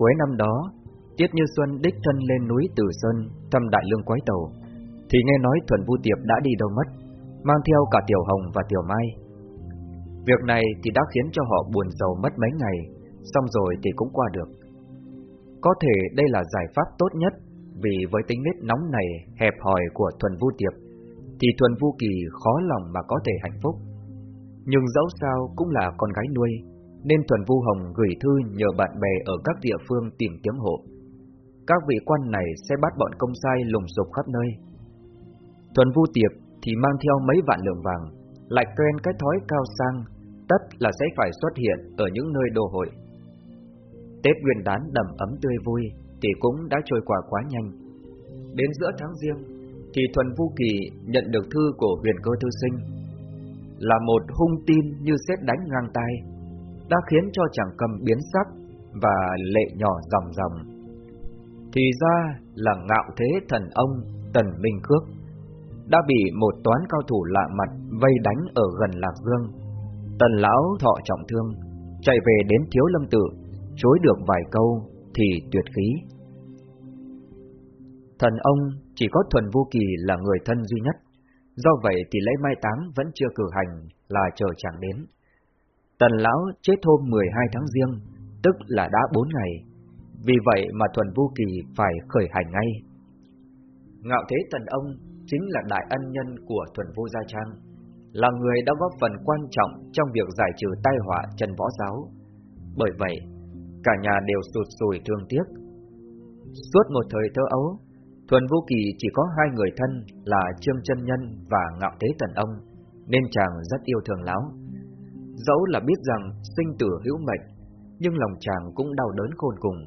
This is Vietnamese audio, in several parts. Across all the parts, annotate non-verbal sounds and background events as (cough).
cuối năm đó, Tiết Như Xuân đích thân lên núi Tử Sơn thăm Đại Lương Quái Tàu, thì nghe nói Thuần Vu Tiệp đã đi đâu mất, mang theo cả Tiểu Hồng và Tiểu Mai. Việc này thì đã khiến cho họ buồn giàu mất mấy ngày, xong rồi thì cũng qua được. Có thể đây là giải pháp tốt nhất, vì với tính nết nóng này, hẹp hòi của Thuần Vu Tiệp, thì Thuần Vu Kỳ khó lòng mà có thể hạnh phúc. Nhưng dẫu sao cũng là con gái nuôi, nên Thuần Vu Hồng gửi thư nhờ bạn bè ở các địa phương tìm kiếm hộ. Các vị quan này sẽ bắt bọn công sai lùng sục khắp nơi. Thuần Vu Tiệp thì mang theo mấy vạn lượng vàng, lại quen cái thói cao sang, tất là sẽ phải xuất hiện ở những nơi đồ hội. Tết nguyên đán đầm ấm tươi vui thì cũng đã trôi qua quá nhanh. Đến giữa tháng riêng thì Thuần Vu Kỳ nhận được thư của huyền cơ thư sinh. Là một hung tin như xét đánh ngang tay, đã khiến cho chàng cầm biến sắc và lệ nhỏ ròng ròng. Thì ra là ngạo thế thần ông Tần Minh Khước đã bị một toán cao thủ lạ mặt vây đánh ở gần Lạc Dương. Tần lão thọ trọng thương, chạy về đến Thiếu Lâm Tự, chối được vài câu thì tuyệt khí. Thần ông chỉ có Thuần Vô Kỳ là người thân duy nhất, do vậy thì lễ mai táng vẫn chưa cử hành là chờ chàng đến. Tần lão chết hôm 12 tháng riêng, tức là đã 4 ngày, vì vậy mà Thuần Vô Kỳ phải khởi hành ngay. Ngạo thế tần ông chính là đại ân nhân của Thuần Vô Gia Trang, là người đã góp phần quan trọng trong việc giải trừ tai họa Trần Võ Giáo. Bởi vậy, cả nhà đều sụt sùi thương tiếc. Suốt một thời thơ ấu, Thuần Vô Kỳ chỉ có hai người thân là Trương Chân Nhân và Ngạo Thế Tần Ông, nên chàng rất yêu thương lão. Dẫu là biết rằng sinh tử hữu mệnh, nhưng lòng chàng cũng đau đớn khôn cùng.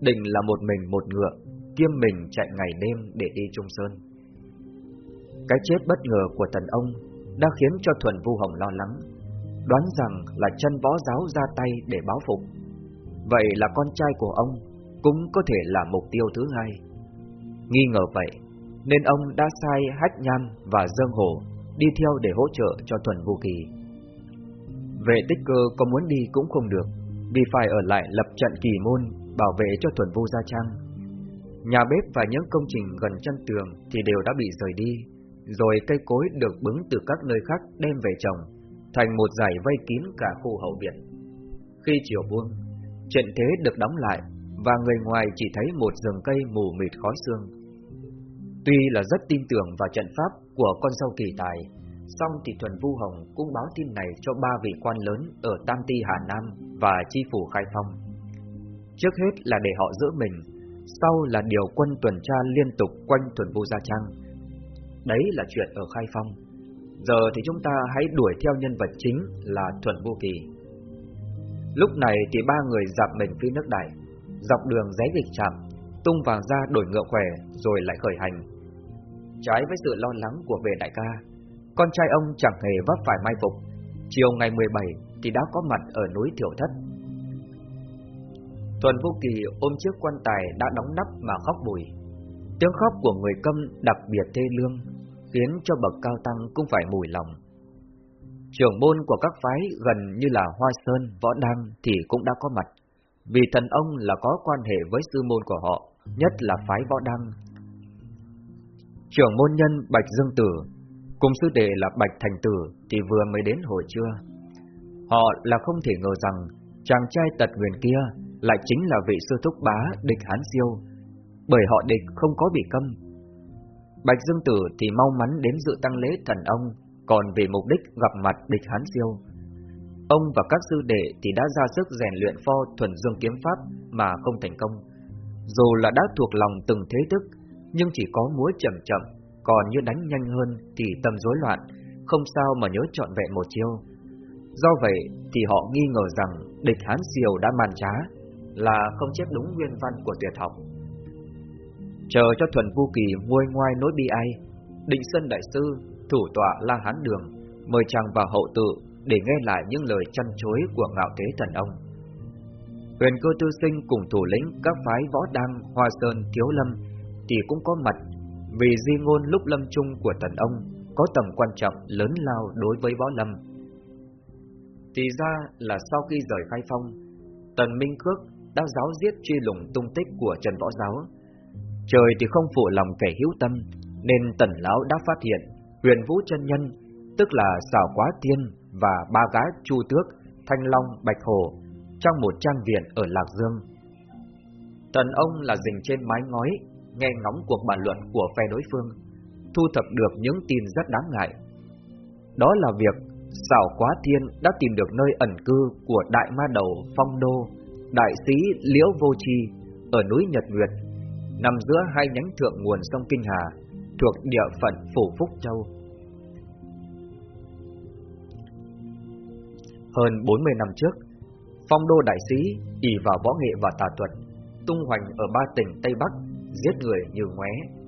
Định là một mình một ngựa, kiêm mình chạy ngày đêm để đi Trung Sơn. Cái chết bất ngờ của thần Ông đã khiến cho Thuần Vu Hồng lo lắng, đoán rằng là chân võ giáo ra tay để báo phục. Vậy là con trai của ông cũng có thể là mục tiêu thứ hai. Nghi ngờ vậy, nên ông đã sai Hách Nhan và Dương Hổ đi theo để hỗ trợ cho Thuần Vu Kỳ. Vệ tích cơ có muốn đi cũng không được, vì phải ở lại lập trận kỳ môn bảo vệ cho Thuần Vô Gia Trang. Nhà bếp và những công trình gần chân tường thì đều đã bị rời đi, rồi cây cối được bứng từ các nơi khác đem về trồng, thành một dải vây kín cả khu hậu viện. Khi chiều buông, trận thế được đóng lại và người ngoài chỉ thấy một rừng cây mù mịt khói xương. Tuy là rất tin tưởng vào trận pháp của con sâu kỳ tài, xong thì Thuần Vu Hồng cũng báo tin này cho ba vị quan lớn ở Tam Ti Hà Nam và Chi Phủ Khai Phong. Trước hết là để họ giữ mình, sau là điều quân tuần tra liên tục quanh Thuần Vu Gia Trang. Đấy là chuyện ở Khai Phong. Giờ thì chúng ta hãy đuổi theo nhân vật chính là Thuần Vu Kỳ. Lúc này thì ba người dạp mình phía nước đại, dọc đường rẽ dịch chạm, tung vàng ra đổi ngựa khỏe rồi lại khởi hành. Trái với sự lo lắng của về đại ca, con trai ông chẳng hề vấp phải mai phục. Chiều ngày 17 thì đã có mặt ở núi Thiểu Thất. Tuần Vô Kỳ ôm chiếc quan tài đã đóng nắp mà khóc bùi. Tiếng khóc của người câm đặc biệt thê lương, khiến cho bậc cao tăng cũng phải mùi lòng. Trưởng môn của các phái gần như là Hoa Sơn, Võ Đăng thì cũng đã có mặt, vì thần ông là có quan hệ với sư môn của họ, nhất là phái Võ Đăng. Trưởng môn nhân Bạch Dương Tử cùng sư đệ là Bạch Thành Tử thì vừa mới đến hồi trưa. Họ là không thể ngờ rằng chàng trai tật nguyền kia lại chính là vị sư thúc bá địch Hán Siêu, bởi họ địch không có bị câm. Bạch Dương Tử thì mau mắn đến dự tăng lễ thần ông, còn vì mục đích gặp mặt địch Hán Siêu. Ông và các sư đệ thì đã ra sức rèn luyện pho thuần dương kiếm pháp mà không thành công. Dù là đã thuộc lòng từng thế thức, nhưng chỉ có múa chậm chậm, còn như đánh nhanh hơn thì tâm rối loạn, không sao mà nhớ trọn vẹn một chiêu. Do vậy thì họ nghi ngờ rằng địch Hán Siêu đã màn trá, là không chép đúng nguyên văn của tuyệt học. Chờ cho Thuần Vu Kỳ nguôi ngoai nỗi bi ai, Định Sơn Đại Sư, thủ tọa La Hán Đường, mời chàng vào hậu tự để nghe lại những lời chăn chối của ngạo thế thần ông. Huyền cơ tư sinh cùng thủ lĩnh các phái võ đăng, hoa sơn, thiếu lâm thì cũng có mặt vì di ngôn lúc lâm chung của thần ông có tầm quan trọng lớn lao đối với võ lâm. Thì ra là sau khi rời khai phong, Tần Minh cước đã giáo giết truy lùng tung tích của Trần Võ Giáo. Trời thì không phụ lòng kẻ hữu tâm, nên Tần Lão đã phát hiện huyền vũ chân nhân, tức là xảo quá tiên và ba gái chu tước, thanh long, bạch hồ, trong một trang viện ở Lạc Dương. Tần ông là dình trên mái ngói, nghe ngóng cuộc bàn luận của phe đối phương, thu thập được những tin rất đáng ngại. Đó là việc Xảo Quá Thiên đã tìm được nơi ẩn cư của đại ma đầu Phong Đô, đại sĩ Liễu Vô Chi ở núi Nhật Nguyệt, nằm giữa hai nhánh thượng nguồn sông Kinh Hà, thuộc địa phận Phủ Phúc Châu. Hơn 40 năm trước, Phong Đô đại sĩ ỷ vào võ nghệ và tà thuật, tung hoành ở ba tỉnh Tây Bắc, giết người như ngoé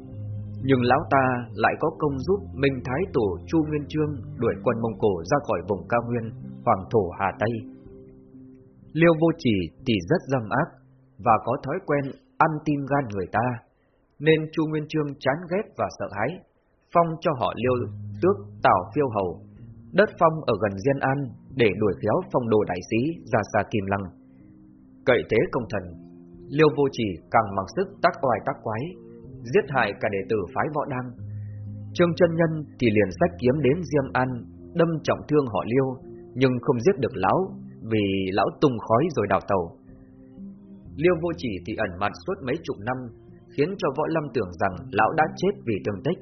nhưng lão ta lại có công giúp Minh Thái Tổ Chu Nguyên Chương đuổi quân Mông Cổ ra khỏi vùng cao nguyên Hoàng Thổ Hà Tây. Liêu Vô Chỉ thì rất dâm ác và có thói quen ăn tim gan người ta, nên Chu Nguyên Chương chán ghét và sợ hãi, phong cho họ Liêu tước Tào Phiêu Hầu, đất phong ở gần Diên An để đuổi khéo phong đồ đại sĩ ra xa Kim Lăng. Cậy thế công thần, Liêu Vô Chỉ càng mặc sức tác oai tác quái, giết hại cả đệ tử phái võ đăng. Trương chân nhân thì liền sách kiếm đến Diêm An, đâm trọng thương họ Liêu, nhưng không giết được lão vì lão tung khói rồi đào tàu. Liêu vô chỉ thì ẩn mặt suốt mấy chục năm, khiến cho võ lâm tưởng rằng lão đã chết vì thương tích.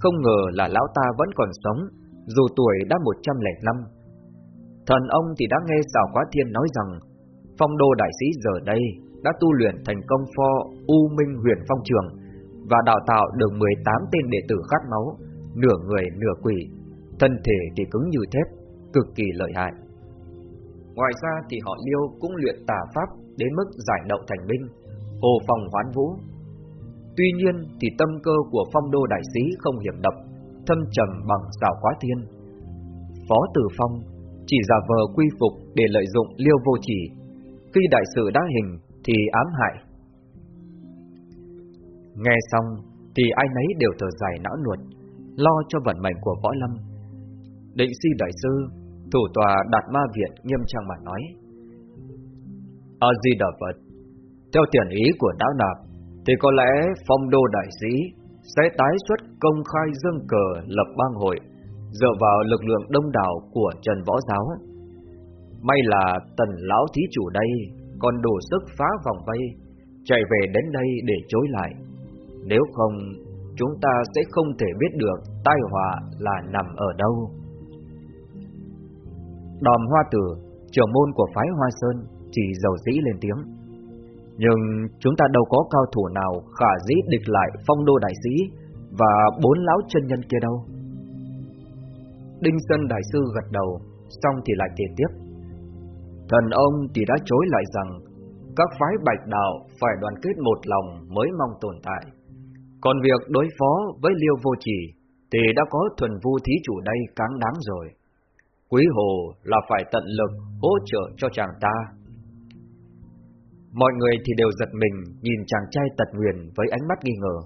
Không ngờ là lão ta vẫn còn sống, dù tuổi đã 105. Thần ông thì đã nghe xảo quá thiên nói rằng, phong đô đại sĩ giờ đây đã tu luyện thành công pho U Minh huyền phong trường, và đào tạo được 18 tên đệ tử khát máu, nửa người nửa quỷ, thân thể thì cứng như thép, cực kỳ lợi hại. Ngoài ra thì họ Liêu cũng luyện tà pháp đến mức giải đậu thành binh, hồ phòng hoán vũ. Tuy nhiên thì tâm cơ của phong đô đại sĩ không hiểm độc, thâm trầm bằng xảo quá thiên. Phó Tử Phong chỉ giả vờ quy phục để lợi dụng Liêu vô chỉ, khi đại sự đã hình thì ám hại Nghe xong thì ai nấy đều thở dài não nuột, lo cho vận mệnh của võ lâm. Định si đại sư, thủ tòa đạt ma viện nghiêm trang mà nói. A Di Đà Phật, theo tiền ý của đạo nạp, thì có lẽ phong đô đại sĩ sẽ tái xuất công khai dương cờ lập bang hội, dựa vào lực lượng đông đảo của Trần Võ Giáo. May là tần lão thí chủ đây còn đủ sức phá vòng vây, chạy về đến đây để chối lại. Nếu không, chúng ta sẽ không thể biết được tai họa là nằm ở đâu. Đòm Hoa Tử, trưởng môn của phái Hoa Sơn, chỉ dầu dĩ lên tiếng. Nhưng chúng ta đâu có cao thủ nào khả dĩ địch lại phong đô đại sĩ và bốn lão chân nhân kia đâu. Đinh Sơn Đại Sư gật đầu, xong thì lại kể tiếp. Thần ông thì đã chối lại rằng, các phái bạch đạo phải đoàn kết một lòng mới mong tồn tại. Còn việc đối phó với Liêu Vô Chỉ thì đã có thuần vu thí chủ đây cáng đáng rồi. Quý hồ là phải tận lực hỗ trợ cho chàng ta. Mọi người thì đều giật mình nhìn chàng trai tật nguyền với ánh mắt nghi ngờ.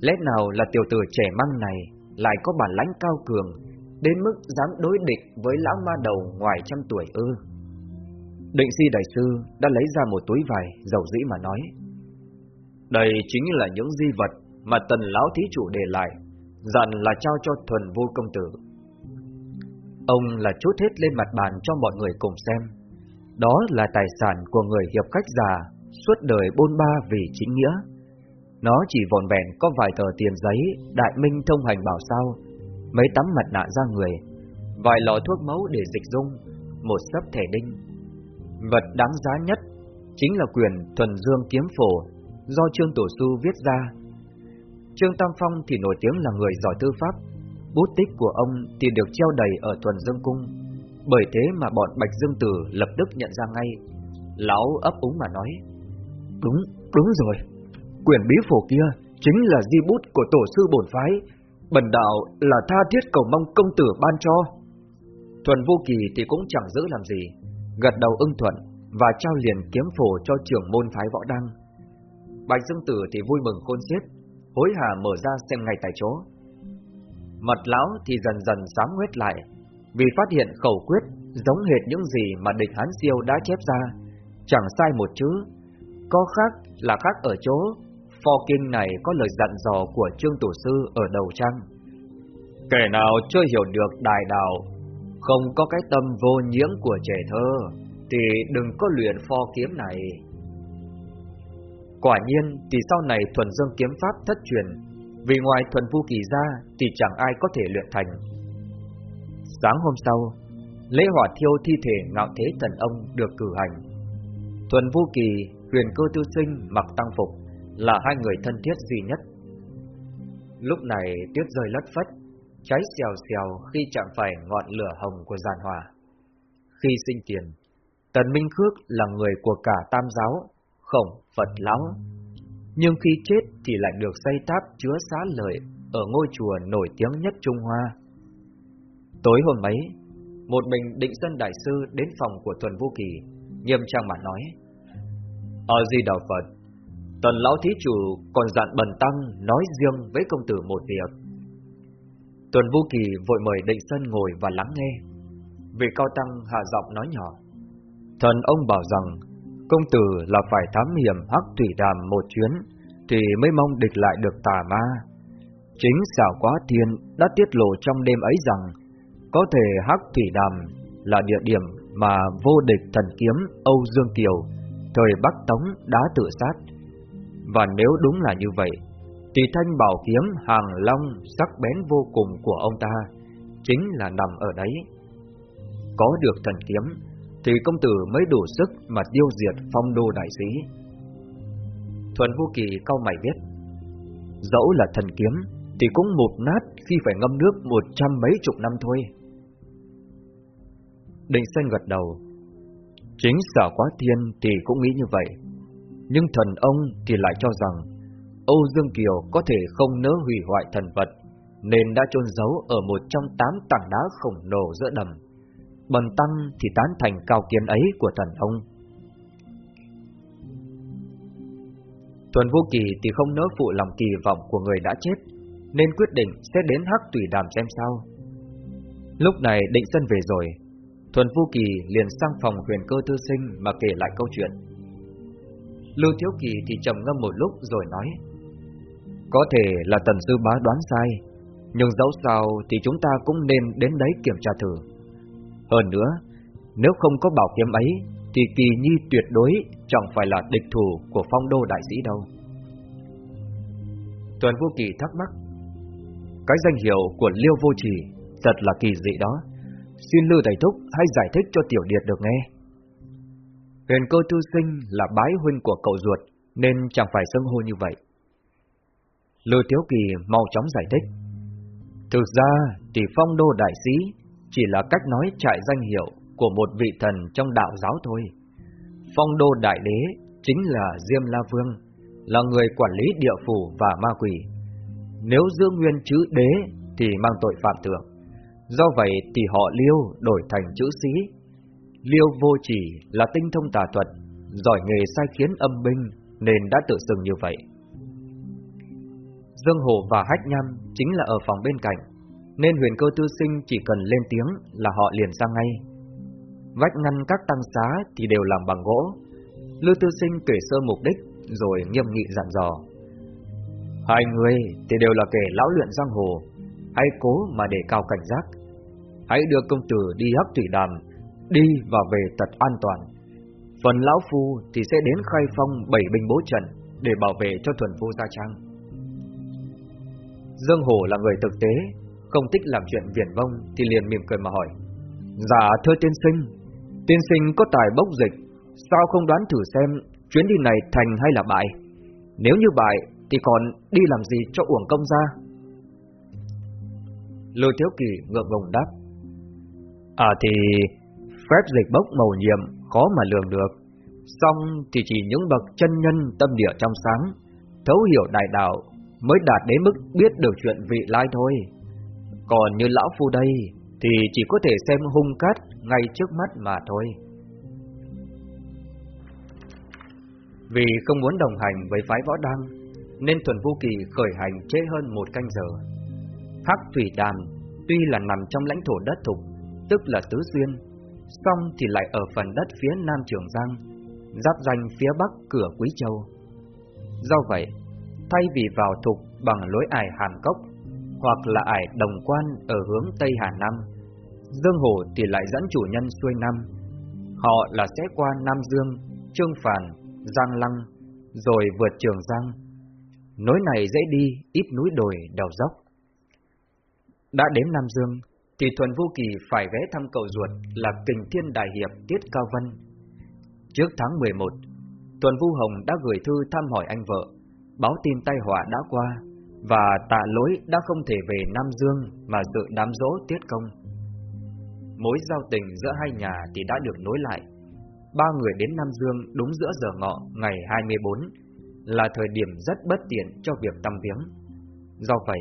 Lẽ nào là tiểu tử trẻ măng này lại có bản lãnh cao cường, đến mức dám đối địch với lão ma đầu ngoài trăm tuổi ư? Định si đại sư đã lấy ra một túi vải dầu dĩ mà nói. Đây chính là những di vật mà tần lão thí chủ để lại, dặn là trao cho thuần vô công tử. Ông là chút hết lên mặt bàn cho mọi người cùng xem. Đó là tài sản của người hiệp khách già, suốt đời bôn ba vì chính nghĩa. Nó chỉ vòn vẹn có vài tờ tiền giấy, đại minh thông hành bảo sao, mấy tấm mặt nạ ra người, vài lọ thuốc máu để dịch dung, một sấp thẻ đinh. Vật đáng giá nhất chính là quyền thuần dương kiếm phổ do Trương Tổ Su viết ra Trương Tam Phong thì nổi tiếng là người giỏi thư pháp, bút tích của ông thì được treo đầy ở Thuần Dương Cung. Bởi thế mà bọn Bạch Dương Tử lập tức nhận ra ngay. Lão ấp úng mà nói, Đúng, đúng rồi, quyền bí phổ kia chính là di bút của tổ sư bổn phái, bần đạo là tha thiết cầu mong công tử ban cho. Thuần Vô Kỳ thì cũng chẳng giữ làm gì, gật đầu ưng thuận và trao liền kiếm phổ cho trưởng môn phái võ đăng. Bạch Dương Tử thì vui mừng khôn xiết, hối hả mở ra xem ngay tại chỗ. Mật lão thì dần dần sáng huyết lại, vì phát hiện khẩu quyết giống hệt những gì mà địch hán siêu đã chép ra, chẳng sai một chữ. Có khác là khác ở chỗ, pho kinh này có lời dặn dò của Trương Tổ Sư ở đầu trang. Kẻ nào chưa hiểu được đài đạo, không có cái tâm vô nhiễm của trẻ thơ, thì đừng có luyện pho kiếm này. Quả nhiên thì sau này thuần dương kiếm pháp thất truyền, vì ngoài thuần vu kỳ ra thì chẳng ai có thể luyện thành. Sáng hôm sau, lễ hỏa thiêu thi thể ngạo thế thần ông được cử hành. Thuần vu kỳ, huyền cơ tư sinh mặc tăng phục là hai người thân thiết duy nhất. Lúc này tuyết rơi lất phất, cháy xèo xèo khi chạm phải ngọn lửa hồng của giàn hòa. Khi sinh tiền, Tần Minh Khước là người của cả tam giáo, khổng, Phật lão. Nhưng khi chết thì lại được xây tháp chứa xá lợi ở ngôi chùa nổi tiếng nhất Trung Hoa. Tối hôm ấy, một mình định dân đại sư đến phòng của Thuần Vô Kỳ, nghiêm trang mà nói. Ở gì đạo Phật, Tần lão thí chủ còn dặn bần tăng nói riêng với công tử một việc. Tuần vũ Kỳ vội mời định sân ngồi và lắng nghe. Vị cao tăng hạ giọng nói nhỏ. Thần ông bảo rằng công tử là phải thám hiểm hắc thủy đàm một chuyến thì mới mong địch lại được tà ma. Chính xảo quá thiên đã tiết lộ trong đêm ấy rằng có thể hắc thủy đàm là địa điểm mà vô địch thần kiếm Âu Dương Kiều thời Bắc Tống đã tự sát. Và nếu đúng là như vậy, thì thanh bảo kiếm hàng long sắc bén vô cùng của ông ta chính là nằm ở đấy. Có được thần kiếm thì công tử mới đủ sức mà tiêu diệt phong đô đại sĩ. Thuần Vô Kỳ cau mày biết, dẫu là thần kiếm thì cũng một nát khi phải ngâm nước một trăm mấy chục năm thôi. Định Xanh gật đầu, chính sở quá thiên thì cũng nghĩ như vậy, nhưng thần ông thì lại cho rằng Âu Dương Kiều có thể không nỡ hủy hoại thần vật, nên đã chôn giấu ở một trong tám tảng đá khổng lồ giữa đầm. Bần tăng thì tán thành cao kiến ấy của thần ông. Tuần Vô Kỳ thì không nỡ phụ lòng kỳ vọng của người đã chết, nên quyết định sẽ đến hắc tùy đàm xem sao. Lúc này định sân về rồi, Thuần Vô Kỳ liền sang phòng huyền cơ tư sinh mà kể lại câu chuyện. Lưu Thiếu Kỳ thì trầm ngâm một lúc rồi nói có thể là tần sư bá đoán sai Nhưng dẫu sao thì chúng ta cũng nên đến đấy kiểm tra thử hơn nữa, nếu không có bảo kiếm ấy, thì kỳ nhi tuyệt đối chẳng phải là địch thủ của phong đô đại sĩ đâu. Tuần vô kỳ thắc mắc, cái danh hiệu của Liêu Vô Trì thật là kỳ dị đó. Xin Lưu Thầy Thúc hãy giải thích cho Tiểu Điệt được nghe. Huyền cơ tư sinh là bái huynh của cậu ruột, nên chẳng phải xưng hô như vậy. Lưu Thiếu Kỳ mau chóng giải thích. Thực ra, thì phong đô đại sĩ chỉ là cách nói trại danh hiệu của một vị thần trong đạo giáo thôi. Phong đô đại đế chính là Diêm La Vương, là người quản lý địa phủ và ma quỷ. Nếu giữ nguyên chữ đế thì mang tội phạm thượng. Do vậy thì họ Liêu đổi thành chữ sĩ. Liêu vô chỉ là tinh thông tà thuật, giỏi nghề sai khiến âm binh nên đã tự xưng như vậy. Dương Hồ và Hách Nham chính là ở phòng bên cạnh nên huyền cơ tư sinh chỉ cần lên tiếng là họ liền sang ngay. Vách ngăn các tăng xá thì đều làm bằng gỗ. Lưu tư sinh kể sơ mục đích rồi nghiêm nghị dặn dò. Hai người thì đều là kẻ lão luyện giang hồ, hãy cố mà để cao cảnh giác. Hãy đưa công tử đi hấp thủy đàm, đi và về tật an toàn. Phần lão phu thì sẽ đến khai phong bảy binh bố trận để bảo vệ cho thuần phu gia trang. Dương Hổ là người thực tế, không thích làm chuyện viển vông thì liền mỉm cười mà hỏi. Dạ thưa tiên sinh Tiên sinh có tài bốc dịch Sao không đoán thử xem Chuyến đi này thành hay là bại? Nếu như bại thì còn đi làm gì cho uổng công ra? Lôi Thiếu Kỳ ngượng ngùng đáp. À thì Phép dịch bốc màu nhiệm Khó mà lường được. Xong thì chỉ những bậc chân nhân tâm địa trong sáng Thấu hiểu đại đạo Mới đạt đến mức biết được chuyện vị lai thôi. Còn như lão phu đây Thì chỉ có thể xem hung cát Ngay trước mắt mà thôi. Vì không muốn đồng hành với phái võ đăng Nên Thuần Vô Kỳ khởi hành trễ hơn một canh giờ. Hắc Thủy Đàm Tuy là nằm trong lãnh thổ đất thục Tức là Tứ duyên, song thì lại ở phần đất phía Nam Trường Giang giáp danh phía bắc cửa Quý Châu. Do vậy, thay vì vào thục bằng lối ải Hàn Cốc hoặc là ải Đồng Quan ở hướng Tây Hà Nam, Dương Hổ thì lại dẫn chủ nhân xuôi Nam. Họ là sẽ qua Nam Dương, Trương Phản, Giang Lăng, rồi vượt Trường Giang. Nối này dễ đi, ít núi đồi, đèo dốc. Đã đến Nam Dương, thì Thuần Vô Kỳ phải ghé thăm cậu ruột là Kình Thiên Đại Hiệp Tiết Cao Vân. Trước tháng 11, Tuần Vu Hồng đã gửi thư thăm hỏi anh vợ, báo tin tai họa đã qua, và tạ lỗi đã không thể về Nam Dương mà dự đám dỗ Tiết Công. Mối giao tình giữa hai nhà thì đã được nối lại. Ba người đến Nam Dương đúng giữa giờ ngọ ngày 24, là thời điểm rất bất tiện cho việc tăm viếng. Do vậy,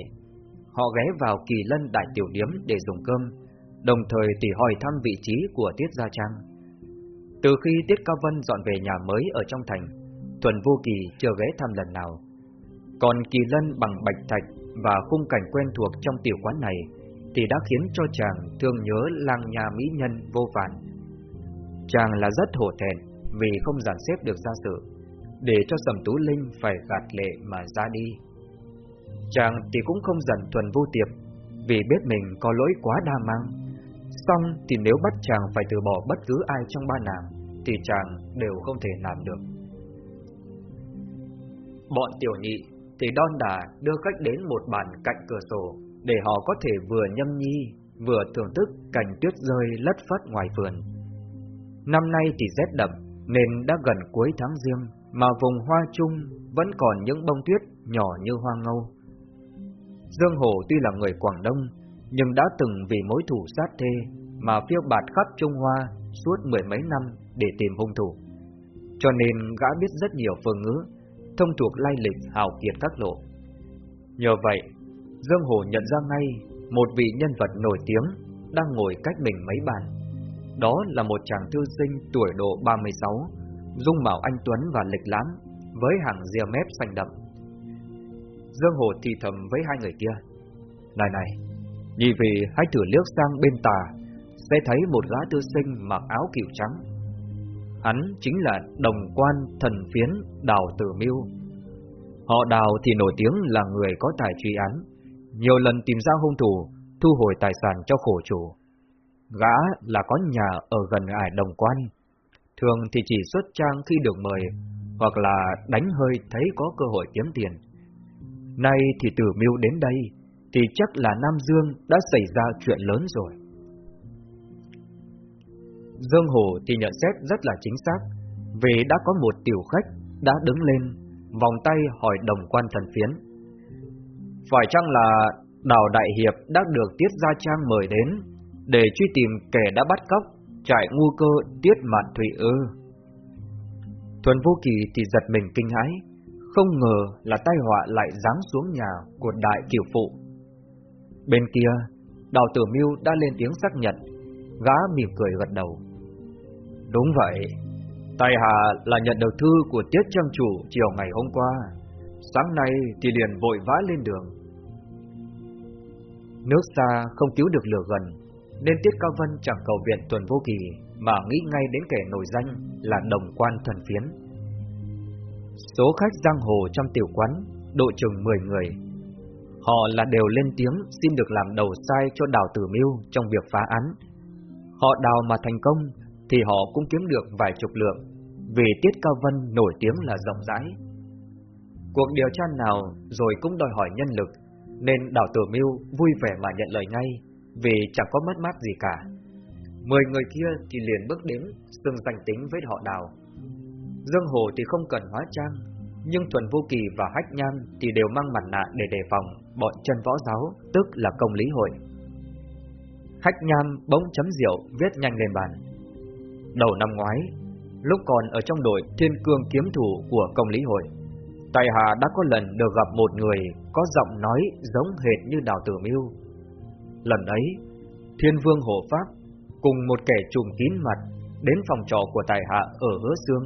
họ ghé vào Kỳ Lân Đại Tiểu Điếm để dùng cơm, đồng thời tỉ hỏi thăm vị trí của Tiết Gia Trang. Từ khi Tiết Cao Vân dọn về nhà mới ở trong thành, Thuần Vô Kỳ chưa ghé thăm lần nào. Còn Kỳ Lân bằng bạch thạch và khung cảnh quen thuộc trong tiểu quán này thì đã khiến cho chàng thương nhớ làng nhà mỹ nhân vô vàn. Chàng là rất hổ thẹn vì không dàn xếp được gia sự, để cho Sầm Tú Linh phải gạt lệ mà ra đi. Chàng thì cũng không giận thuần vô tiệp, vì biết mình có lỗi quá đa mang. Xong thì nếu bắt chàng phải từ bỏ bất cứ ai trong ba nàng, thì chàng đều không thể làm được. Bọn tiểu nhị thì đon đà đưa khách đến một bàn cạnh cửa sổ, để họ có thể vừa nhâm nhi, vừa thưởng thức cảnh tuyết rơi lất phất ngoài vườn. Năm nay thì rét đậm, nên đã gần cuối tháng riêng, mà vùng hoa trung vẫn còn những bông tuyết nhỏ như hoa ngâu. Dương Hổ tuy là người Quảng Đông, nhưng đã từng vì mối thủ sát thê mà phiêu bạt khắp Trung Hoa suốt mười mấy năm để tìm hung thủ. Cho nên gã biết rất nhiều phương ngữ, thông thuộc lai lịch hào kiệt các lộ. Nhờ vậy, Dương Hổ nhận ra ngay một vị nhân vật nổi tiếng đang ngồi cách mình mấy bàn. Đó là một chàng thư sinh tuổi độ 36, dung mạo anh Tuấn và lịch lãm, với hàng ria mép xanh đậm. Dương Hồ thì thầm với hai người kia. Này này, nhị vị hãy thử liếc sang bên tà, sẽ thấy một gã tư sinh mặc áo kiểu trắng. Hắn chính là đồng quan thần phiến Đào Tử Mưu. Họ Đào thì nổi tiếng là người có tài truy án, nhiều lần tìm ra hung thủ, thu hồi tài sản cho khổ chủ. Gã là có nhà ở gần ải đồng quan, thường thì chỉ xuất trang khi được mời, hoặc là đánh hơi thấy có cơ hội kiếm tiền. Nay thì Tử Mưu đến đây, thì chắc là Nam Dương đã xảy ra chuyện lớn rồi. Dương Hồ thì nhận xét rất là chính xác, vì đã có một tiểu khách đã đứng lên, vòng tay hỏi đồng quan thần phiến. Phải chăng là Đào Đại Hiệp đã được Tiết Gia Trang mời đến để truy tìm kẻ đã bắt cóc trại ngu cơ Tiết Mạn Thụy ư? Thuần Vô Kỳ thì giật mình kinh hãi, không ngờ là tai họa lại giáng xuống nhà của đại kiều phụ. Bên kia, Đào Tử Miêu đã lên tiếng xác nhận, gã mỉm cười gật đầu. Đúng vậy, Tài Hà là nhận được thư của Tiết Trang Chủ chiều ngày hôm qua, sáng nay thì liền vội vã lên đường. Nước xa không cứu được lửa gần, nên Tiết Cao Vân chẳng cầu viện tuần vô kỳ mà nghĩ ngay đến kẻ nổi danh là đồng quan thần phiến. Số khách giang hồ trong tiểu quán độ chừng 10 người. Họ là đều lên tiếng xin được làm đầu sai cho đào tử miêu trong việc phá án. Họ đào mà thành công thì họ cũng kiếm được vài chục lượng, vì Tiết Cao Vân nổi tiếng là rộng rãi. Cuộc điều tra nào rồi cũng đòi hỏi nhân lực, nên đào tử Mưu vui vẻ mà nhận lời ngay, vì chẳng có mất mát gì cả. Mười người kia thì liền bước đến, xưng danh tính với họ đào. Dương Hồ thì không cần hóa trang, nhưng Thuần Vô Kỳ và Hách Nham thì đều mang mặt nạ để đề phòng bọn chân võ giáo, tức là công lý hội. Hách Nham bỗng chấm rượu viết nhanh lên bàn. Đầu năm ngoái, lúc còn ở trong đội Thiên Cương kiếm thủ của công lý hội, Tài Hà đã có lần được gặp một người có giọng nói giống hệt như Đào Tử Mưu. Lần ấy, Thiên Vương Hồ Pháp cùng một kẻ trùm kín mặt đến phòng trọ của Tài Hạ ở Hứa Sương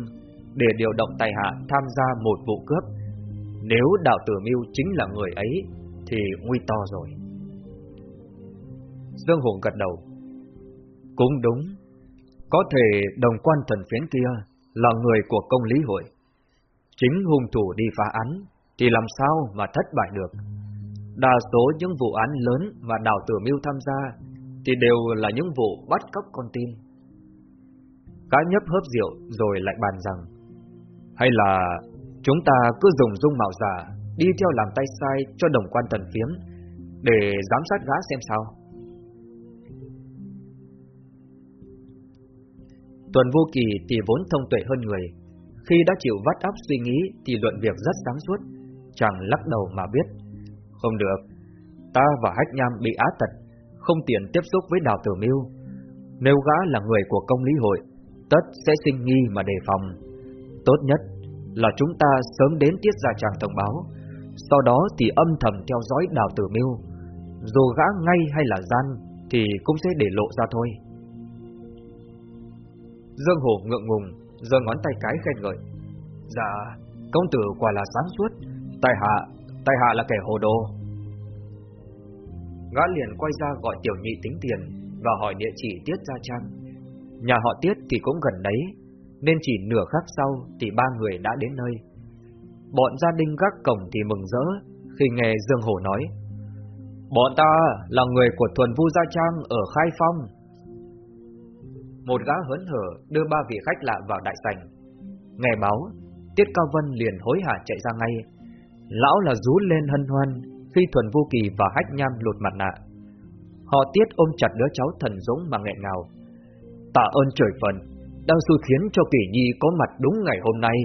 để điều động Tài Hạ tham gia một vụ cướp. Nếu đào Tử Mưu chính là người ấy thì nguy to rồi. Dương Hùng gật đầu. Cũng đúng, có thể đồng quan thần phiến kia là người của công lý hội. Chính hung thủ đi phá án thì làm sao mà thất bại được. Đa số những vụ án lớn mà đào tử mưu tham gia thì đều là những vụ bắt cóc con tin. Cá nhấp hớp rượu rồi lại bàn rằng, Hay là chúng ta cứ dùng dung mạo giả Đi theo làm tay sai cho đồng quan thần phiếm Để giám sát gã xem sao Tuần vô kỳ thì vốn thông tuệ hơn người Khi đã chịu vắt óc suy nghĩ Thì luận việc rất sáng suốt Chẳng lắc đầu mà biết Không được Ta và Hách Nham bị á tật Không tiện tiếp xúc với đào tử mưu Nếu gã là người của công lý hội tất sẽ sinh nghi mà đề phòng. Tốt nhất là chúng ta sớm đến tiết ra tràng thông báo, sau đó thì âm thầm theo dõi đào tử mưu. Dù gã ngay hay là gian thì cũng sẽ để lộ ra thôi. Dương Hổ ngượng ngùng, giơ ngón tay cái khen ngợi. Dạ, công tử quả là sáng suốt, tài hạ, tài hạ là kẻ hồ đồ. Gã liền quay ra gọi tiểu nhị tính tiền và hỏi địa chỉ tiết Gia trang. Nhà họ Tiết thì cũng gần đấy, nên chỉ nửa khắc sau thì ba người đã đến nơi. Bọn gia đình gác cổng thì mừng rỡ khi nghe Dương Hổ nói Bọn ta là người của Thuần Vu Gia Trang ở Khai Phong. Một gã hớn hở đưa ba vị khách lạ vào đại sảnh. Nghe báo, Tiết Cao Vân liền hối hả chạy ra ngay. Lão là rú lên hân hoan khi Thuần Vu Kỳ và Hách Nham lột mặt nạ. Họ Tiết ôm chặt đứa cháu thần dũng mà nghẹn ngào. Tạ ơn trời phần Đang xui khiến cho Kỳ Nhi có mặt đúng ngày hôm nay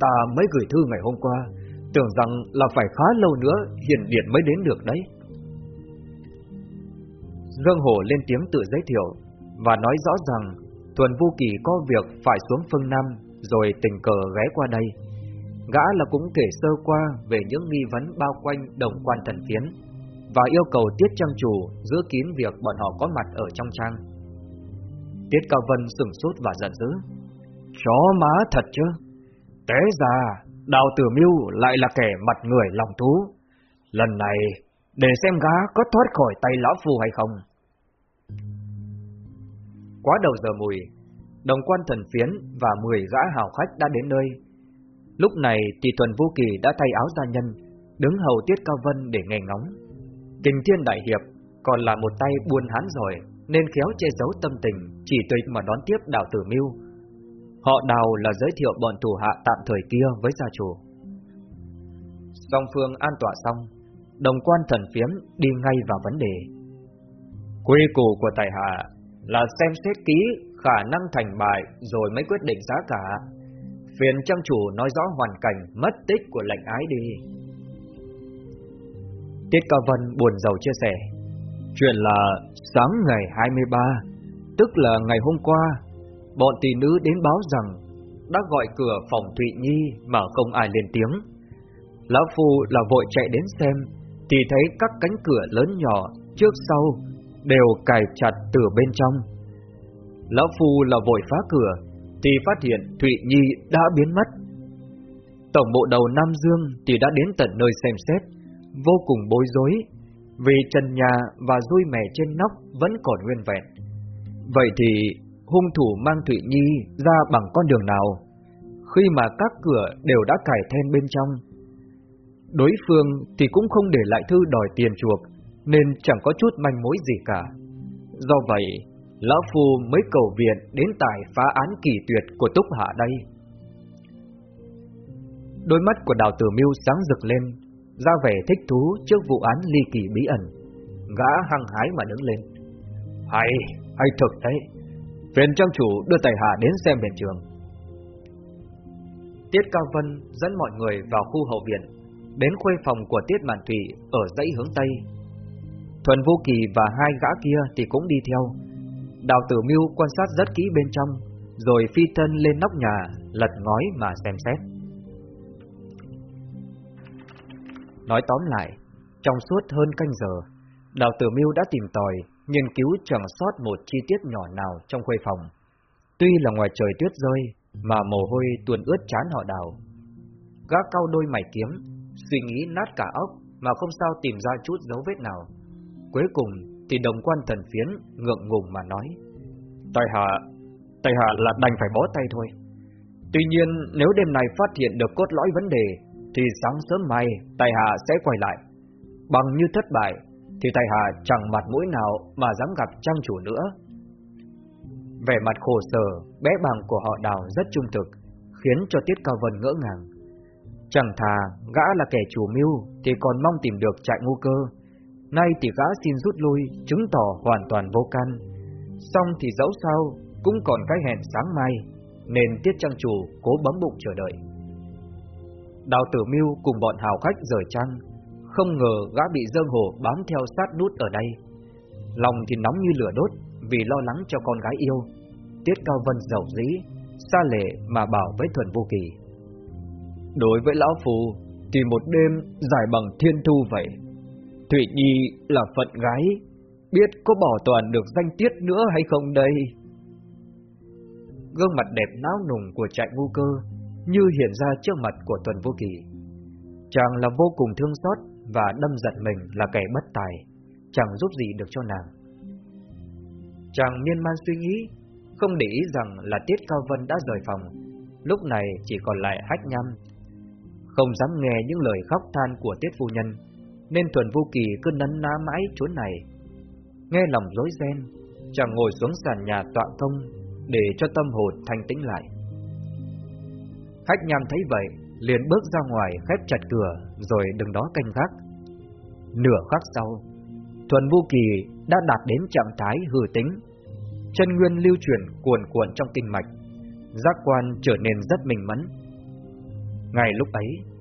Ta mới gửi thư ngày hôm qua Tưởng rằng là phải khá lâu nữa Hiền điện mới đến được đấy Dương Hổ lên tiếng tự giới thiệu và nói rõ rằng Thuần vô Kỳ có việc phải xuống phương Nam Rồi tình cờ ghé qua đây Gã là cũng kể sơ qua Về những nghi vấn bao quanh đồng quan thần phiến Và yêu cầu tiết trang chủ Giữ kín việc bọn họ có mặt ở trong trang Tiết Cao Vân sừng sốt và giận dữ. Chó má thật chứ? Té ra, đào tử mưu lại là kẻ mặt người lòng thú. Lần này, để xem gã có thoát khỏi tay lão phù hay không. Quá đầu giờ mùi, đồng quan thần phiến và 10 gã hào khách đã đến nơi. Lúc này thì tuần Vô Kỳ đã thay áo gia nhân, đứng hầu Tiết Cao Vân để nghe ngóng. Kình Thiên Đại Hiệp còn là một tay buôn hán rồi nên khéo che giấu tâm tình, chỉ tùy mà đón tiếp đào tử mưu. Họ đào là giới thiệu bọn thủ hạ tạm thời kia với gia chủ. Song phương an tỏa xong, đồng quan thần phiếm đi ngay vào vấn đề. Quy củ của tài hạ là xem xét kỹ khả năng thành bại rồi mới quyết định giá cả. Phiền trang chủ nói rõ hoàn cảnh mất tích của lệnh ái đi. Tiết Cao Vân buồn giàu chia sẻ. Chuyện là sáng ngày 23, tức là ngày hôm qua, bọn tỷ nữ đến báo rằng đã gọi cửa phòng Thụy Nhi mà không ai lên tiếng. Lão Phu là vội chạy đến xem, thì thấy các cánh cửa lớn nhỏ trước sau đều cài chặt từ bên trong. Lão Phu là vội phá cửa, thì phát hiện Thụy Nhi đã biến mất. Tổng bộ đầu Nam Dương thì đã đến tận nơi xem xét, vô cùng bối rối vì trần nhà và rui mè trên nóc vẫn còn nguyên vẹn. Vậy thì hung thủ mang Thụy Nhi ra bằng con đường nào? Khi mà các cửa đều đã cải then bên trong. Đối phương thì cũng không để lại thư đòi tiền chuộc, nên chẳng có chút manh mối gì cả. Do vậy, Lão Phu mới cầu viện đến tài phá án kỳ tuyệt của Túc Hạ đây. Đôi mắt của đào tử miêu sáng rực lên ra vẻ thích thú trước vụ án ly kỳ bí ẩn. Gã hăng hái mà đứng lên. Hay, hay thực đấy. Viên trang chủ đưa tài hạ đến xem hiện trường. Tiết Cao Vân dẫn mọi người vào khu hậu viện, đến khuê phòng của Tiết Mạn Thủy ở dãy hướng Tây. Thuần Vô Kỳ và hai gã kia thì cũng đi theo. Đào Tử Mưu quan sát rất kỹ bên trong, rồi phi thân lên nóc nhà, lật ngói mà xem xét. Nói tóm lại, trong suốt hơn canh giờ, Đào Tử Miêu đã tìm tòi, nghiên cứu chẳng sót một chi tiết nhỏ nào trong khuê phòng. Tuy là ngoài trời tuyết rơi, mà mồ hôi tuôn ướt chán họ đào. Gã cao đôi mày kiếm, suy nghĩ nát cả óc mà không sao tìm ra chút dấu vết nào. Cuối cùng thì đồng quan thần phiến ngượng ngùng mà nói. Tài hạ, tài hạ là đành phải bó tay thôi. Tuy nhiên nếu đêm này phát hiện được cốt lõi vấn đề Thì sáng sớm mai Tài Hà sẽ quay lại Bằng như thất bại Thì Tài Hà chẳng mặt mũi nào mà dám gặp trang chủ nữa Vẻ mặt khổ sở Bé bằng của họ đào rất trung thực Khiến cho Tiết Cao Vân ngỡ ngàng Chẳng thà gã là kẻ chủ mưu Thì còn mong tìm được trại ngu cơ Nay thì gã xin rút lui, Chứng tỏ hoàn toàn vô can. Xong thì dẫu sao, Cũng còn cái hẹn sáng mai, Nên Tiết Trang Chủ cố bấm bụng chờ đợi. Đào tử mưu cùng bọn hào khách rời trăng Không ngờ gã bị Dương Hồ bám theo sát nút ở đây. Lòng thì nóng như lửa đốt Vì lo lắng cho con gái yêu. Tiết Cao Vân giàu dĩ, Xa lệ mà bảo với Thuần Vô Kỳ. Đối với Lão Phù Thì một đêm dài bằng thiên thu vậy Thủy Nhi là phận gái, Biết có bảo toàn được danh tiết nữa hay không đây? Gương mặt đẹp náo nùng của trại ngu cơ Như hiện ra trước mặt của Tuần Vô Kỳ Chàng là vô cùng thương xót Và đâm giận mình là kẻ bất tài, Chẳng giúp gì được cho nàng. Chàng miên man suy nghĩ, Không để ý rằng là Tiết Cao Vân đã rời phòng, Lúc này chỉ còn lại hách nhăm Không dám nghe những lời khóc than của Tiết Phu Nhân. Nên thuần Vô Kỳ cứ nấn ná mãi chỗ này. Nghe lòng rối ren, Chàng ngồi xuống sàn nhà tọa công Để cho tâm hồn thanh tĩnh lại. Khách nham thấy vậy, liền bước ra ngoài khép chặt cửa Rồi đứng đó canh gác. Nửa khắc sau, Thuần vô Kỳ đã đạt đến trạng thái hư tính Chân nguyên lưu chuyển cuồn cuộn trong kinh mạch, Giác quan trở nên rất minh mẫn. Ngay lúc ấy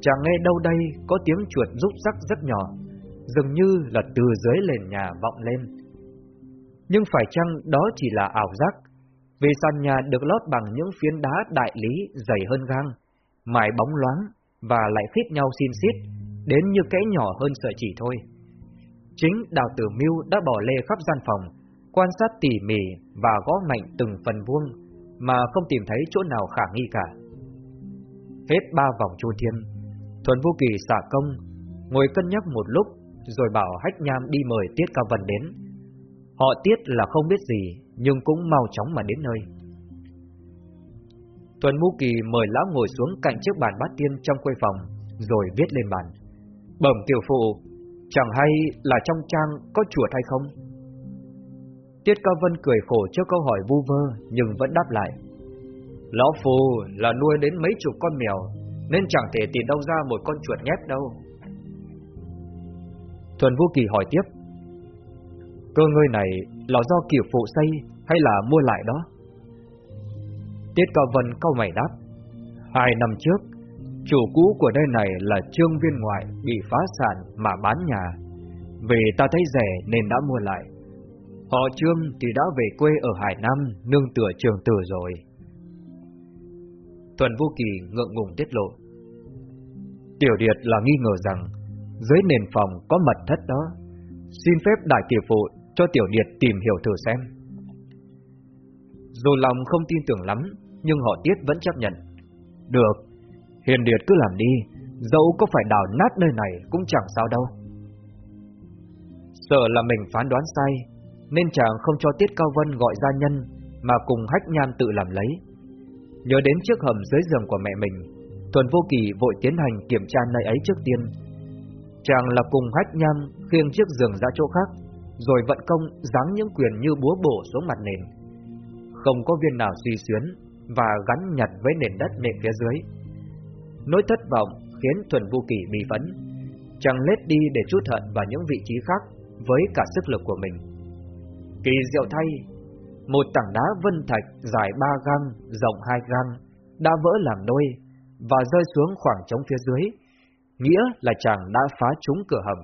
Chàng nghe đâu đây có tiếng chuột rút rắc rất nhỏ, Dường như là từ dưới nền nhà vọng lên. Nhưng phải chăng đó chỉ là ảo giác, Vì sàn nhà được lót bằng những phiến đá đại lý dày hơn gang, Mài bóng loáng Và lại khít nhau xin xít Đến như kẽ nhỏ hơn sợi chỉ thôi. Chính đào tử mưu đã bỏ lê khắp gian phòng, Quan sát tỉ mỉ và gõ mạnh từng phần vuông Mà không tìm thấy chỗ nào khả nghi cả. Hết ba vòng chu thiên Thuần vô kỳ xả công Ngồi cân nhắc một lúc Rồi bảo hách nham đi mời Tiết Cao Vân đến Họ Tiết là không biết gì Nhưng cũng mau chóng mà đến nơi Tuần Mũ Kỳ mời lão ngồi xuống cạnh chiếc bàn bát tiên trong quê phòng, rồi viết lên bàn. Bẩm tiểu phụ, chẳng hay là trong trang có chuột hay không? Tiết Cao Vân cười khổ trước câu hỏi vu vơ, nhưng vẫn đáp lại. Lão Phù là nuôi đến mấy chục con mèo, nên chẳng thể tìm đâu ra một con chuột nhép đâu. Thuần Vũ Kỳ hỏi tiếp. Cơ ngơi này là do kiểu phụ xây hay là mua lại đó? Tiết Cao Vân câu mày đáp. Hai năm trước, chủ cũ của đây này là trương viên ngoại bị phá sản mà bán nhà. Vì ta thấy rẻ nên đã mua lại. Họ trương thì đã về quê ở Hải Nam nương tựa trường tử rồi. Tuần Vô Kỳ ngượng ngùng tiết lộ. Tiểu Điệt là nghi ngờ rằng dưới nền phòng có mật thất đó. Xin phép đại kiều phụ cho Tiểu Điệt tìm hiểu thử xem. Dù lòng không tin tưởng lắm, nhưng họ Tiết vẫn chấp nhận. Được, Hiền Điệt cứ làm đi, dẫu có phải đào nát nơi này cũng chẳng sao đâu. Sợ là mình phán đoán sai, nên chàng không cho Tiết Cao Vân gọi gia nhân, mà cùng hách nham tự làm lấy. Nhớ đến chiếc hầm dưới giường của mẹ mình, Tuần Vô Kỳ vội tiến hành kiểm tra nơi ấy trước tiên. Chàng là cùng hách nham khiêng chiếc giường ra chỗ khác, rồi vận công giáng những quyền như búa bổ xuống mặt nền. Không có viên nào suy xuyến, và gắn nhặt với nền đất nền phía dưới. Nỗi thất vọng khiến Thuần vô Kỳ bị vấn, chàng lết đi để chút hận vào những vị trí khác với cả sức lực của mình. Kỳ diệu thay, một tảng đá vân thạch dài ba gang, rộng hai gang, đã vỡ làm đôi và rơi xuống khoảng trống phía dưới, nghĩa là chàng đã phá trúng cửa hầm.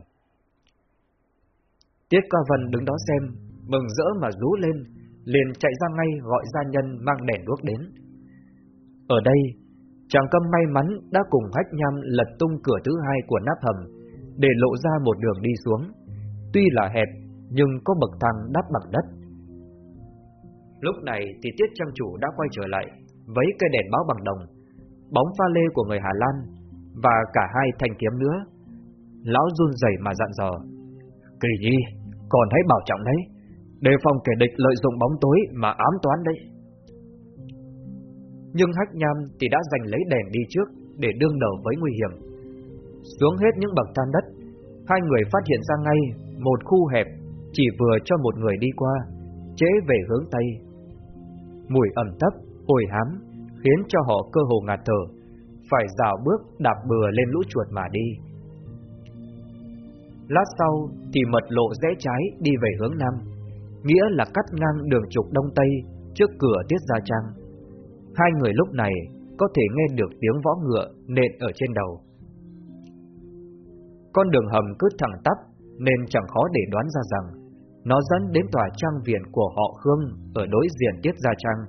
Tiết Ca Vân đứng đó xem, mừng rỡ mà rú lên, liền chạy ra ngay gọi gia nhân mang đèn đuốc đến. Ở đây, chàng câm may mắn đã cùng hách nham lật tung cửa thứ hai của nắp hầm, để lộ ra một đường đi xuống. Tuy là hẹp, nhưng có bậc thang đắp bằng đất. Lúc này thì Tiết Trang Chủ đã quay trở lại, với cây đèn báo bằng đồng, bóng pha lê của người Hà Lan, và cả hai thanh kiếm nữa. Lão run rẩy mà dặn dò. Kỳ nhi, còn hãy bảo trọng đấy, đề phòng kẻ địch lợi dụng bóng tối mà ám toán đấy. Nhưng Hách Nham thì đã giành lấy đèn đi trước để đương đầu với nguy hiểm. Xuống hết những bậc thang đất, hai người phát hiện ra ngay một khu hẹp chỉ vừa cho một người đi qua, chế về hướng Tây. Mùi ẩm thấp, hồi hám, khiến cho họ cơ hồ ngạt thở, phải dạo bước đạp bừa lên lũ chuột mà đi. Lát sau thì mật lộ rẽ trái đi về hướng Nam, nghĩa là cắt ngang đường trục Đông Tây trước cửa Tiết Gia Trang. Hai người lúc này có thể nghe được tiếng võ ngựa nện ở trên đầu. Con đường hầm cứ thẳng tắp nên chẳng khó để đoán ra rằng nó dẫn đến tòa trang viện của họ Khương ở đối diện Tiết Gia Trang.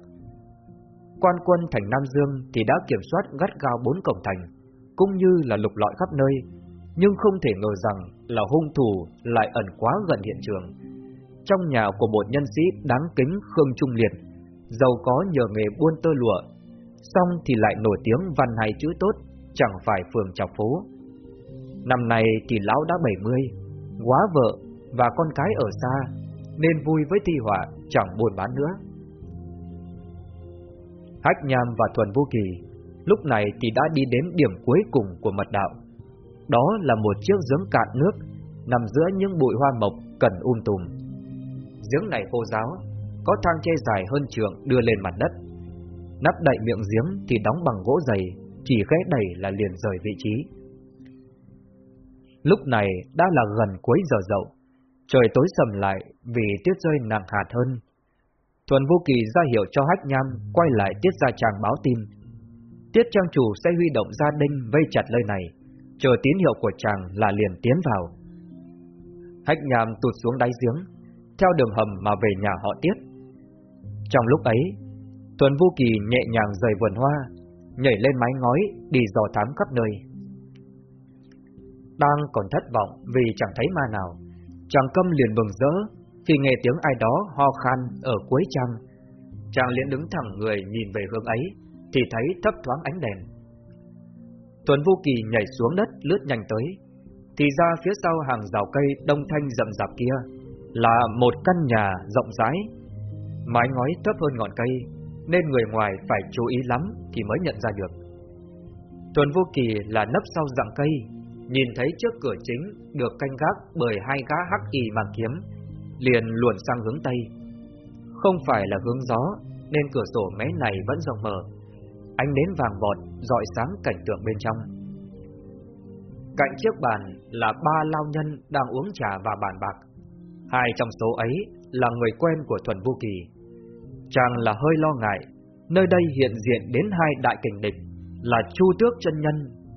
Quan quân thành Nam Dương thì đã kiểm soát gắt gao bốn cổng thành, cũng như là lục lọi khắp nơi, nhưng không thể ngờ rằng là hung thủ lại ẩn quá gần hiện trường. Trong nhà của một nhân sĩ đáng kính Khương Trung Liệt, giàu có nhờ nghề buôn tơ lụa, xong thì lại nổi tiếng văn hay chữ tốt, chẳng phải phường chọc phố. Năm nay thì lão đã 70, quá vợ và con cái ở xa, nên vui với thi họa chẳng buồn bán nữa. Hách Nham và Thuần Vô Kỳ lúc này thì đã đi đến điểm cuối cùng của mật đạo. Đó là một chiếc giếng cạn nước nằm giữa những bụi hoa mộc cần um tùm. Giếng này khô giáo, có thang tre dài hơn trường đưa lên mặt đất. Nắp đậy miệng giếng thì đóng bằng gỗ dày, chỉ khẽ đẩy là liền rời vị trí. Lúc này đã là gần cuối giờ dậu, trời tối sầm lại vì tuyết rơi nặng hạt hơn. Thuần Vô Kỳ ra hiệu cho Hách Nham quay lại Tiết Gia chàng báo tin. Tiết Trang Chủ sẽ huy động gia đình vây chặt nơi này, chờ tín hiệu của chàng là liền tiến vào. Hách Nham tụt xuống đáy giếng, theo đường hầm mà về nhà họ Tiết. Trong lúc ấy, Thuần Vô Kỳ nhẹ nhàng rời vườn hoa, nhảy lên mái ngói đi dò thám khắp nơi. Đang còn thất vọng vì chẳng thấy ma nào, chàng câm liền bừng rỡ khi nghe tiếng ai đó ho khan ở cuối trăng. Chàng liền đứng thẳng người nhìn về hướng ấy, thì thấy thấp thoáng ánh đèn. Tuấn Vô Kỳ nhảy xuống đất lướt nhanh tới, thì ra phía sau hàng rào cây đông thanh rậm rạp kia là một căn nhà rộng rãi, mái ngói thấp hơn ngọn cây, nên người ngoài phải chú ý lắm thì mới nhận ra được. Tuần Vô Kỳ là nấp sau dạng cây, nhìn thấy trước cửa chính được canh gác bởi hai gã hắc y mang kiếm, liền luồn sang hướng tây. Không phải là hướng gió, nên cửa sổ mé này vẫn rộng mở. Ánh nến vàng vọt dọi sáng cảnh tượng bên trong. Cạnh chiếc bàn là ba lao nhân đang uống trà và bàn bạc. Hai trong số ấy là người quen của Thuần Vô Kỳ. Chàng là hơi lo ngại, nơi đây hiện diện đến hai đại kình địch là Chu Tước chân Nhân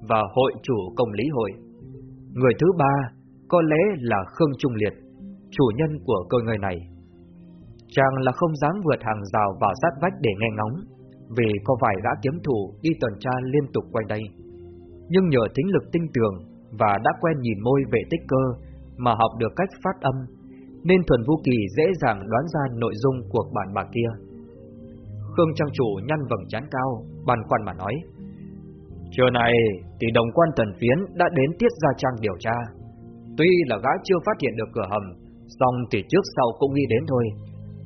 và hội chủ công lý hội. Người thứ ba có lẽ là Khương Trung Liệt, chủ nhân của cơ ngơi này. Chàng là không dám vượt hàng rào vào sát vách để nghe ngóng, vì có vài gã kiếm thủ đi tuần tra liên tục quanh đây. Nhưng nhờ thính lực tinh tường và đã quen nhìn môi vệ tích cơ mà học được cách phát âm, nên Thuần Vũ Kỳ dễ dàng đoán ra nội dung cuộc bản bạc kia. Khương Trang Chủ nhăn vầng chán cao, bàn quan mà nói. Trưa này thì đồng quan thần phiến đã đến Tiết Gia Trang điều tra. Tuy là gã chưa phát hiện được cửa hầm, song thì trước sau cũng nghĩ đến thôi.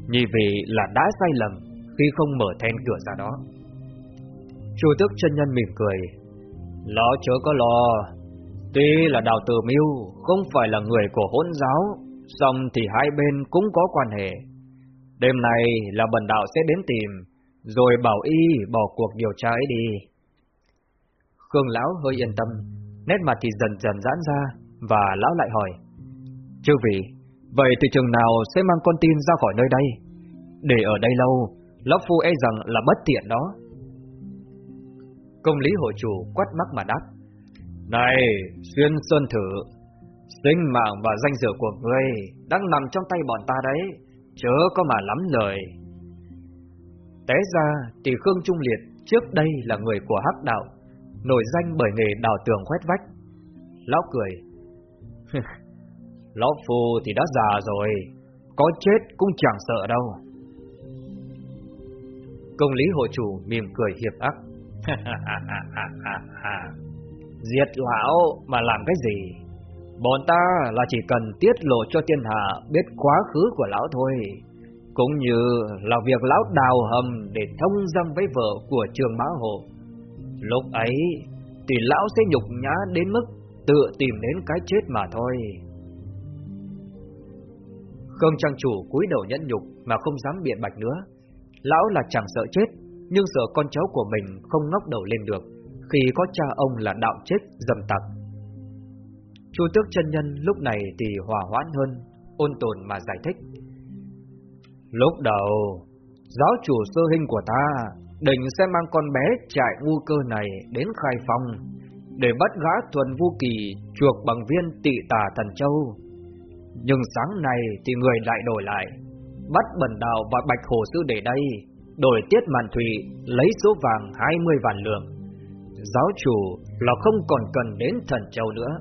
Như vì là đã sai lầm khi không mở then cửa ra đó. Chu tước chân nhân mỉm cười. Lo chớ có lo. Tuy là đào tử mưu không phải là người của hỗn giáo, song thì hai bên cũng có quan hệ. Đêm nay là bần đạo sẽ đến tìm, rồi bảo y bỏ cuộc điều tra ấy đi. Khương lão hơi yên tâm, nét mặt thì dần dần giãn ra, và lão lại hỏi. Chư vị, vậy từ trường nào sẽ mang con tin ra khỏi nơi đây? Để ở đây lâu, lão phu e rằng là bất tiện đó. Công lý hội chủ quát mắt mà đáp. Này, xuyên sơn thử, sinh mạng và danh dự của ngươi đang nằm trong tay bọn ta đấy, chớ có mà lắm lời. Té ra thì Khương Trung Liệt trước đây là người của hắc đạo, nổi danh bởi nghề đào tường khoét vách. Lão cười. (laughs) Lão Phu thì đã già rồi, có chết cũng chẳng sợ đâu. Công lý hội chủ mỉm cười hiệp ác. (laughs) Diệt lão mà làm cái gì? Bọn ta là chỉ cần tiết lộ cho thiên hạ biết quá khứ của lão thôi. Cũng như là việc lão đào hầm để thông dâm với vợ của trường Mã Hồ. Lúc ấy thì lão sẽ nhục nhã đến mức tự tìm đến cái chết mà thôi. Khương Trang Chủ cúi đầu nhẫn nhục mà không dám biện bạch nữa. Lão là chẳng sợ chết, nhưng sợ con cháu của mình không ngóc đầu lên được khi có cha ông là đạo chết dầm tặc. Chu tước chân nhân lúc này thì hòa hoãn hơn, ôn tồn mà giải thích. Lúc đầu, giáo chủ sơ hình của ta định sẽ mang con bé chạy ngu cơ này đến khai phong để bắt gã thuần vu kỳ chuộc bằng viên tị tà thần châu. Nhưng sáng nay thì người lại đổi lại, bắt bẩn đào và bạch hồ sư để đây, đổi tiết màn thủy lấy số vàng 20 vạn lượng. Giáo chủ là không còn cần đến thần châu nữa.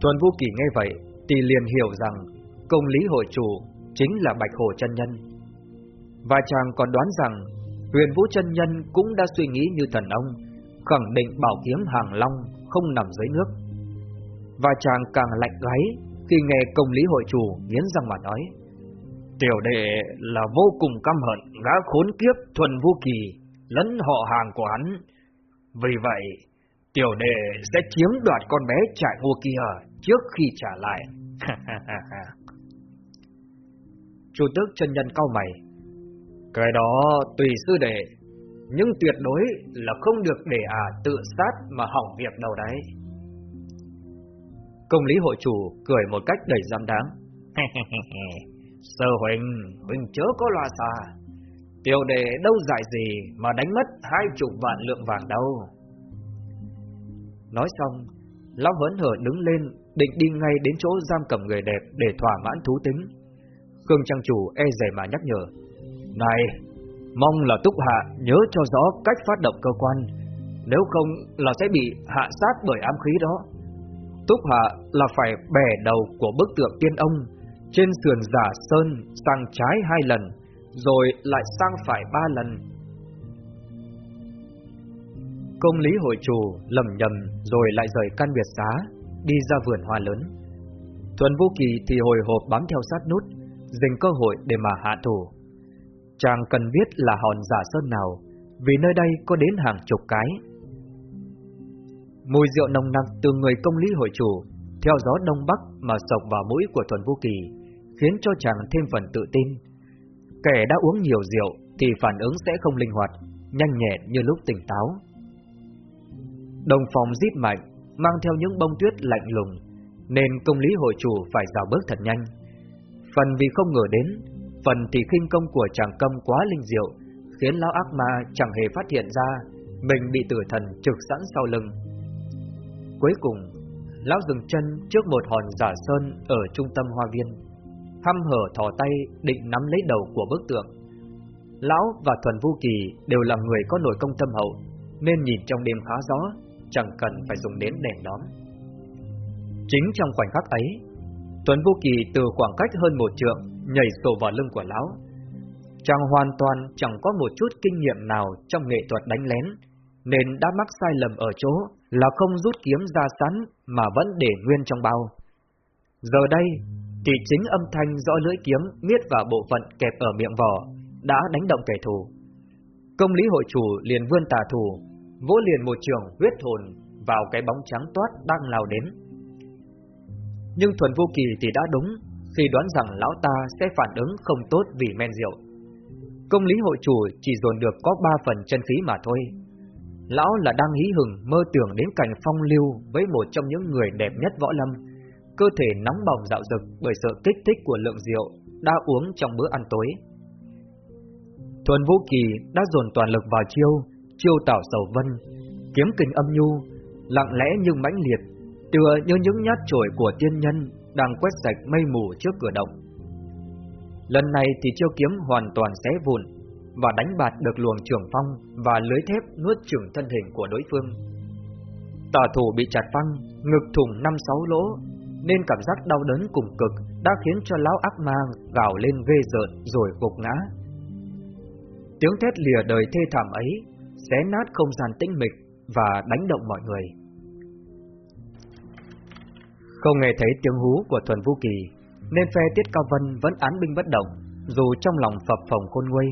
Thuần Vu Kỳ nghe vậy thì liền hiểu rằng công lý hội chủ chính là Bạch Hồ chân nhân. Và chàng còn đoán rằng Huyền Vũ chân nhân cũng đã suy nghĩ như thần ông, khẳng định bảo kiếm hàng long không nằm dưới nước. Và chàng càng lạnh gáy khi nghe công lý hội chủ nghiến răng mà nói. Tiểu đệ là vô cùng căm hận gã khốn kiếp thuần Vũ kỳ lẫn họ hàng của hắn. Vì vậy, tiểu đệ sẽ chiếm đoạt con bé trại ngô kia trước khi trả lại. (laughs) Chủ tước chân nhân cao mày. Cái đó tùy sư đệ, nhưng tuyệt đối là không được để à tự sát mà hỏng việc đâu đấy. Công lý hội chủ cười một cách đầy giam đáng. (laughs) Sơ huynh, huynh chớ có loa xa. Tiểu đệ đâu dại gì mà đánh mất hai chục vạn lượng vàng đâu. Nói xong, Lão hớn hở đứng lên, định đi ngay đến chỗ giam cầm người đẹp để thỏa mãn thú tính. Khương Trang Chủ e dè mà nhắc nhở. Này, mong là Túc Hạ nhớ cho rõ cách phát động cơ quan, nếu không là sẽ bị hạ sát bởi ám khí đó. Túc Hạ là phải bẻ đầu của bức tượng tiên ông, trên sườn giả sơn sang trái hai lần, rồi lại sang phải ba lần. Công lý hội chủ lầm nhầm rồi lại rời căn biệt xá, đi ra vườn hoa lớn. Thuần vũ Kỳ thì hồi hộp bám theo sát nút, dành cơ hội để mà hạ thủ. Chàng cần biết là hòn giả sơn nào, vì nơi đây có đến hàng chục cái. Mùi rượu nồng nặc từ người công lý hội chủ, theo gió đông bắc mà sộc vào mũi của Thuần Vô Kỳ, khiến cho chàng thêm phần tự tin. Kẻ đã uống nhiều rượu thì phản ứng sẽ không linh hoạt, nhanh nhẹn như lúc tỉnh táo. Đồng phòng rít mạnh, mang theo những bông tuyết lạnh lùng, nên công lý hội chủ phải rào bước thật nhanh. Phần vì không ngờ đến, phần thì khinh công của chàng công quá linh diệu, khiến lão ác ma chẳng hề phát hiện ra mình bị tử thần trực sẵn sau lưng. Cuối cùng, lão dừng chân trước một hòn giả sơn ở trung tâm hoa viên, hăm hở thò tay định nắm lấy đầu của bức tượng. Lão và Thuần Vu Kỳ đều là người có nội công tâm hậu, nên nhìn trong đêm khá rõ, chẳng cần phải dùng đến đèn đóm. Chính trong khoảnh khắc ấy, Tuấn Vô Kỳ từ khoảng cách hơn một trượng nhảy sổ vào lưng của lão. Chàng hoàn toàn chẳng có một chút kinh nghiệm nào trong nghệ thuật đánh lén, nên đã mắc sai lầm ở chỗ là không rút kiếm ra sẵn mà vẫn để nguyên trong bao. Giờ đây, thì chính âm thanh rõ lưỡi kiếm miết vào bộ phận kẹp ở miệng vỏ đã đánh động kẻ thù. Công lý hội chủ liền vươn tà thủ, vỗ liền một trường huyết hồn vào cái bóng trắng toát đang lao đến. Nhưng Thuần Vô Kỳ thì đã đúng khi đoán rằng lão ta sẽ phản ứng không tốt vì men rượu. Công lý hội chủ chỉ dồn được có ba phần chân khí mà thôi. Lão là đang hí hừng mơ tưởng đến cảnh phong lưu với một trong những người đẹp nhất võ lâm, cơ thể nóng bỏng dạo dực bởi sự kích thích của lượng rượu đã uống trong bữa ăn tối. Thuần Vô Kỳ đã dồn toàn lực vào chiêu, chiêu tảo sầu vân, kiếm kình âm nhu, lặng lẽ nhưng mãnh liệt, tựa như những nhát chổi của tiên nhân đang quét sạch mây mù trước cửa động. Lần này thì chiêu kiếm hoàn toàn xé vụn và đánh bạt được luồng trường phong và lưới thép nuốt chửng thân hình của đối phương. Tà thủ bị chặt phăng, ngực thủng năm sáu lỗ, nên cảm giác đau đớn cùng cực đã khiến cho lão ác ma gào lên ghê rợn rồi gục ngã. Tiếng thét lìa đời thê thảm ấy xé nát không gian tĩnh mịch và đánh động mọi người. Không nghe thấy tiếng hú của Thuần Vũ Kỳ, nên phe Tiết Cao Vân vẫn án binh bất động, dù trong lòng phập phồng khôn nguôi.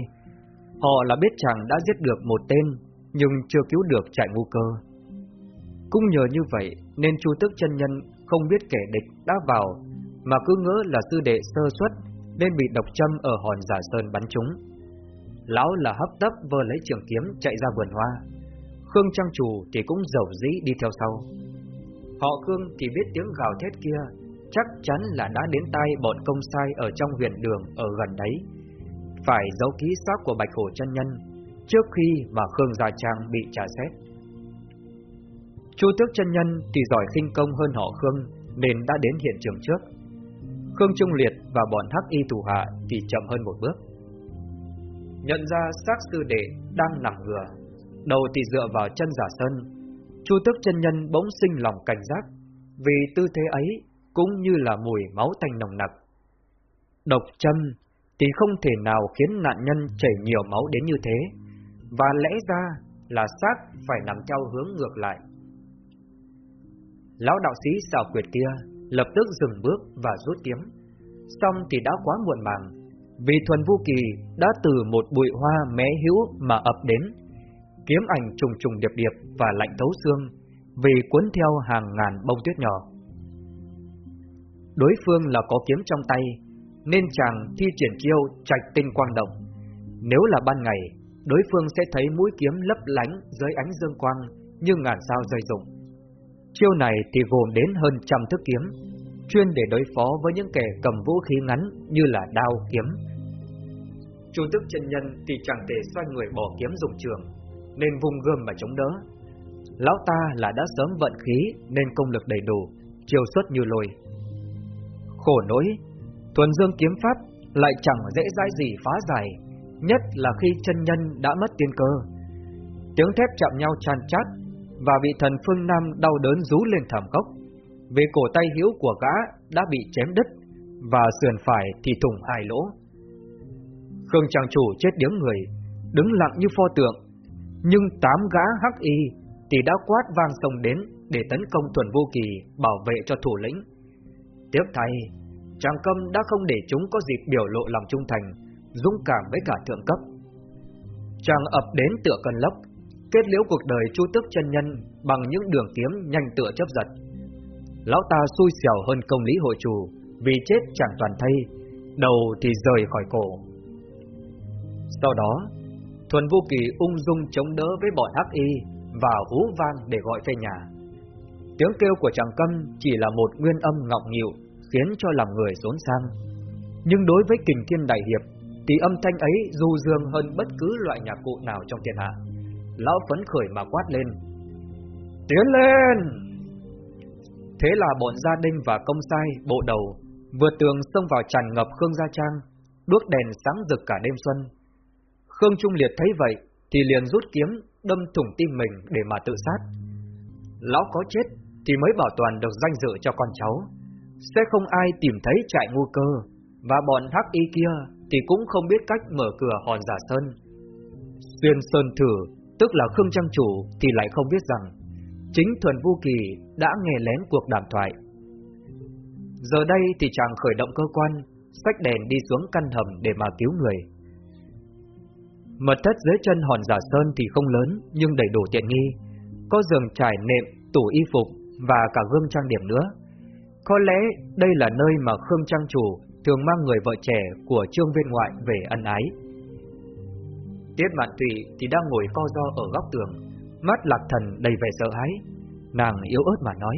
Họ là biết chàng đã giết được một tên, nhưng chưa cứu được trại ngu cơ. Cũng nhờ như vậy nên Chu Tức chân nhân không biết kẻ địch đã vào, mà cứ ngỡ là sư đệ sơ suất nên bị độc châm ở hòn giả sơn bắn trúng. Lão là hấp tấp vơ lấy trường kiếm chạy ra vườn hoa. Khương Trang Chủ thì cũng dầu dĩ đi theo sau. Họ Khương thì biết tiếng gào thét kia, chắc chắn là đã đến tay bọn công sai ở trong huyện đường ở gần đấy. Phải giấu ký xác của Bạch Hổ chân nhân trước khi mà Khương Gia Trang bị trả xét. Chu Tước chân nhân thì giỏi khinh công hơn họ Khương nên đã đến hiện trường trước. Khương Trung Liệt và bọn hắc y thủ hạ thì chậm hơn một bước. Nhận ra xác sư đệ đang nằm ngửa, đầu thì dựa vào chân giả sơn. Chu Tước chân nhân bỗng sinh lòng cảnh giác, vì tư thế ấy cũng như là mùi máu tanh nồng nặc. Độc châm thì không thể nào khiến nạn nhân chảy nhiều máu đến như thế, và lẽ ra là xác phải nằm theo hướng ngược lại. Lão đạo sĩ xảo quyệt kia lập tức dừng bước và rút kiếm. Xong thì đã quá muộn màng, vì thuần vu kỳ đã từ một bụi hoa mé hữu mà ập đến, kiếm ảnh trùng trùng điệp điệp và lạnh thấu xương, vì cuốn theo hàng ngàn bông tuyết nhỏ. Đối phương là có kiếm trong tay, nên chàng thi triển chiêu trạch tinh quang động. Nếu là ban ngày, đối phương sẽ thấy mũi kiếm lấp lánh dưới ánh dương quang như ngàn sao rơi rụng. Chiêu này thì gồm đến hơn trăm thức kiếm, chuyên để đối phó với những kẻ cầm vũ khí ngắn như là đao kiếm. Chu tức chân nhân thì chẳng thể xoay người bỏ kiếm dùng trường, nên vùng gươm mà chống đỡ. Lão ta là đã sớm vận khí nên công lực đầy đủ, chiêu xuất như lôi. Khổ nỗi, thuần dương kiếm pháp lại chẳng dễ dãi gì phá giải, nhất là khi chân nhân đã mất tiên cơ. Tiếng thép chạm nhau chan chát và vị thần phương Nam đau đớn rú lên thảm cốc, vì cổ tay hiếu của gã đã bị chém đứt và sườn phải thì thủng hai lỗ. Khương chàng chủ chết điếng người, đứng lặng như pho tượng, nhưng tám gã hắc y thì đã quát vang sông đến để tấn công thuần vô kỳ bảo vệ cho thủ lĩnh. Tiếc thay, chàng câm đã không để chúng có dịp biểu lộ lòng trung thành, dũng cảm với cả thượng cấp. Chàng ập đến tựa cần lốc, kết liễu cuộc đời chu tức chân nhân bằng những đường kiếm nhanh tựa chấp giật. Lão ta xui xẻo hơn công lý hội chủ, vì chết chẳng toàn thay, đầu thì rời khỏi cổ. Sau đó, Tuần Vô Kỳ ung dung chống đỡ với bọn hắc y và hú vang để gọi về nhà. Tiếng kêu của chàng câm chỉ là một nguyên âm ngọng nghịu khiến cho lòng người rốn sang. Nhưng đối với kình thiên đại hiệp thì âm thanh ấy du dương hơn bất cứ loại nhạc cụ nào trong thiên hạ. Lão phấn khởi mà quát lên. Tiến lên! Thế là bọn gia đình và công sai, bộ đầu, vượt tường xông vào tràn ngập Khương Gia Trang, đuốc đèn sáng rực cả đêm xuân. Khương Trung Liệt thấy vậy, thì liền rút kiếm, đâm thủng tim mình để mà tự sát. Lão có chết, thì mới bảo toàn được danh dự cho con cháu. Sẽ không ai tìm thấy trại ngu cơ, và bọn hắc y kia thì cũng không biết cách mở cửa hòn giả sơn. Xuyên sơn thử, tức là Khương Trang Chủ thì lại không biết rằng, chính Thuần Vu Kỳ đã nghe lén cuộc đàm thoại. Giờ đây thì chàng khởi động cơ quan, sách đèn đi xuống căn hầm để mà cứu người. Mật thất dưới chân hòn giả sơn thì không lớn nhưng đầy đủ tiện nghi, có giường trải nệm, tủ y phục và cả gương trang điểm nữa. Có lẽ đây là nơi mà Khương Trang Chủ thường mang người vợ trẻ của trương viên ngoại về ân ái. Tiết Mạn Thụy thì đang ngồi co do ở góc tường, mắt lạc thần đầy vẻ sợ hãi. Nàng yếu ớt mà nói,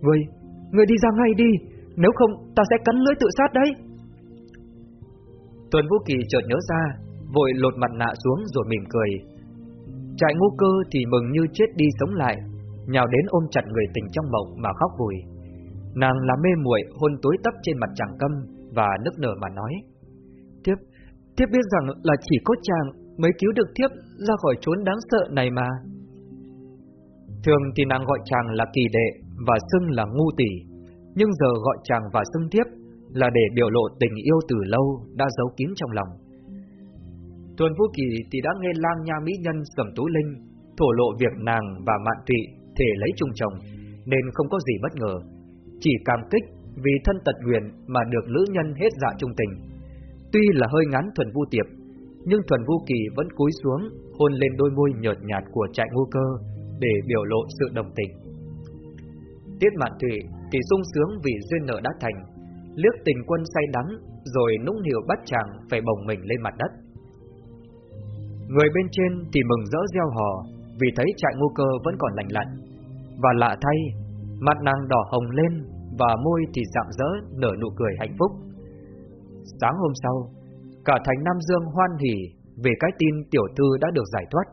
Ngươi, ngươi đi ra ngay đi, nếu không ta sẽ cắn lưỡi tự sát đấy. Tuần Vũ Kỳ chợt nhớ ra, vội lột mặt nạ xuống rồi mỉm cười. Trại ngô cơ thì mừng như chết đi sống lại, nhào đến ôm chặt người tình trong mộng mà khóc vùi. Nàng là mê muội hôn tối tấp trên mặt chàng câm và nức nở mà nói. Thiếp, thiếp biết rằng là chỉ có chàng mới cứu được thiếp ra khỏi chốn đáng sợ này mà. Thường thì nàng gọi chàng là kỳ đệ và xưng là ngu tỷ, nhưng giờ gọi chàng và xưng thiếp là để biểu lộ tình yêu từ lâu đã giấu kín trong lòng. Tuần Vũ Kỳ thì đã nghe lang nha mỹ nhân Sầm Tú Linh thổ lộ việc nàng và Mạn Tụy thể lấy chung chồng, nên không có gì bất ngờ, chỉ cảm kích vì thân tật nguyện mà được lữ nhân hết dạ trung tình. Tuy là hơi ngắn thuần vu tiệp, nhưng thuần vu kỳ vẫn cúi xuống, hôn lên đôi môi nhợt nhạt của trại ngu cơ để biểu lộ sự đồng tình. Tiết mạn thủy thì sung sướng vì duyên nợ đã thành, liếc tình quân say đắm, rồi nũng nịu bắt chàng phải bồng mình lên mặt đất. Người bên trên thì mừng rỡ gieo hò, vì thấy trại Ngô cơ vẫn còn lành lặn. Và lạ thay, mặt nàng đỏ hồng lên và môi thì rạng rỡ nở nụ cười hạnh phúc. Sáng hôm sau, cả thành Nam Dương hoan hỉ về cái tin tiểu thư đã được giải thoát.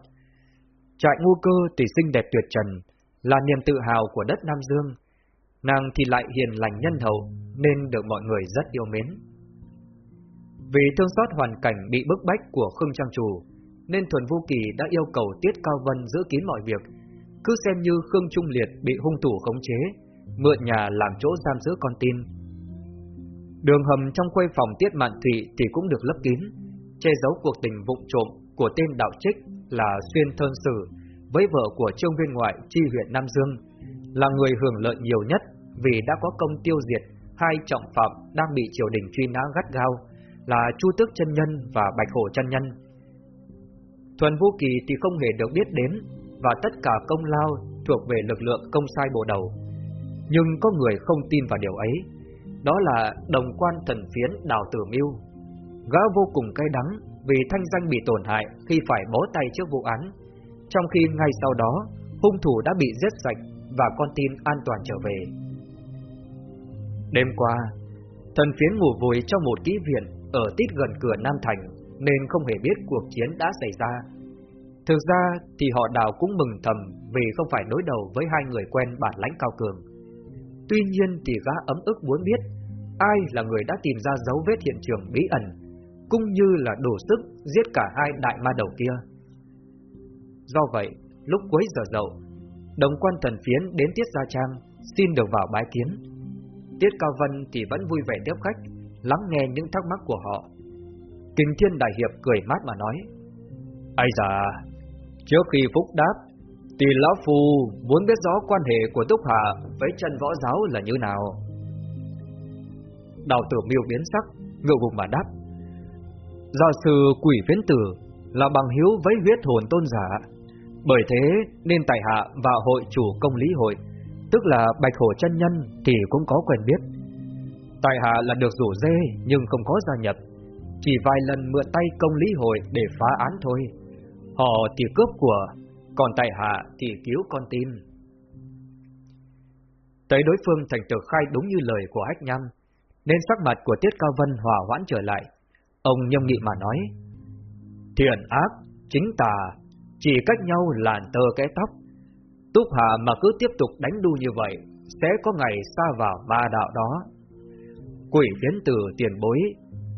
Trại Ngô cơ thì xinh đẹp tuyệt trần, là niềm tự hào của đất Nam Dương. Nàng thì lại hiền lành nhân hậu, nên được mọi người rất yêu mến. Vì thương xót hoàn cảnh bị bức bách của Khương Trang Chủ, nên Thuần Vô Kỳ đã yêu cầu Tiết Cao Vân giữ kín mọi việc, cứ xem như Khương Trung Liệt bị hung thủ khống chế, mượn nhà làm chỗ giam giữ con tin. Đường hầm trong khuê phòng Tiết Mạn Thị thì cũng được lấp kín, che giấu cuộc tình vụng trộm của tên đạo trích là Xuyên Thơn Sử với vợ của trương viên ngoại chi huyện Nam Dương, là người hưởng lợi nhiều nhất vì đã có công tiêu diệt hai trọng phạm đang bị triều đình truy nã gắt gao là Chu Tước chân nhân và Bạch Hổ chân nhân. Thuần Vũ Kỳ thì không hề được biết đến và tất cả công lao thuộc về lực lượng công sai bộ đầu. Nhưng có người không tin vào điều ấy, đó là đồng quan thần phiến Đào Tử Miêu. Gã vô cùng cay đắng vì thanh danh bị tổn hại khi phải bó tay trước vụ án, trong khi ngay sau đó hung thủ đã bị giết sạch và con tin an toàn trở về. Đêm qua, thần phiến ngủ vùi trong một kỹ viện ở tít gần cửa Nam Thành nên không hề biết cuộc chiến đã xảy ra. Thực ra thì họ đào cũng mừng thầm vì không phải đối đầu với hai người quen bản lãnh cao cường. Tuy nhiên thì gã ấm ức muốn biết ai là người đã tìm ra dấu vết hiện trường bí ẩn, cũng như là đủ sức giết cả hai đại ma đầu kia. Do vậy, lúc cuối giờ dậu, đồng quan thần phiến đến Tiết Gia Trang xin được vào bái kiến. Tiết Cao Vân thì vẫn vui vẻ tiếp khách, lắng nghe những thắc mắc của họ. Trình Thiên Đại Hiệp cười mát mà nói, Ây da, trước khi Phúc đáp, thì Lão Phu muốn biết rõ quan hệ của Túc Hạ với chân võ giáo là như nào. Đào tử miêu biến sắc, ngựa vùng mà đáp. Do sư quỷ phiến tử là bằng hiếu với huyết hồn tôn giả. Bởi thế nên tài hạ và hội chủ công lý hội, tức là bạch hổ chân nhân thì cũng có quen biết. Tài hạ là được rủ dê nhưng không có gia nhập, chỉ vài lần mượn tay công lý hội để phá án thôi. Họ thì cướp của, còn tại hạ thì cứu con tim. Tới đối phương thành thực khai đúng như lời của Hách Nham, nên sắc mặt của Tiết Cao Vân hòa hoãn trở lại. Ông nhâm nghị mà nói, thiện ác, chính tà, chỉ cách nhau làn tơ cái tóc. Túc Hạ mà cứ tiếp tục đánh đu như vậy, sẽ có ngày xa vào ma đạo đó. Quỷ phiến tử tiền bối,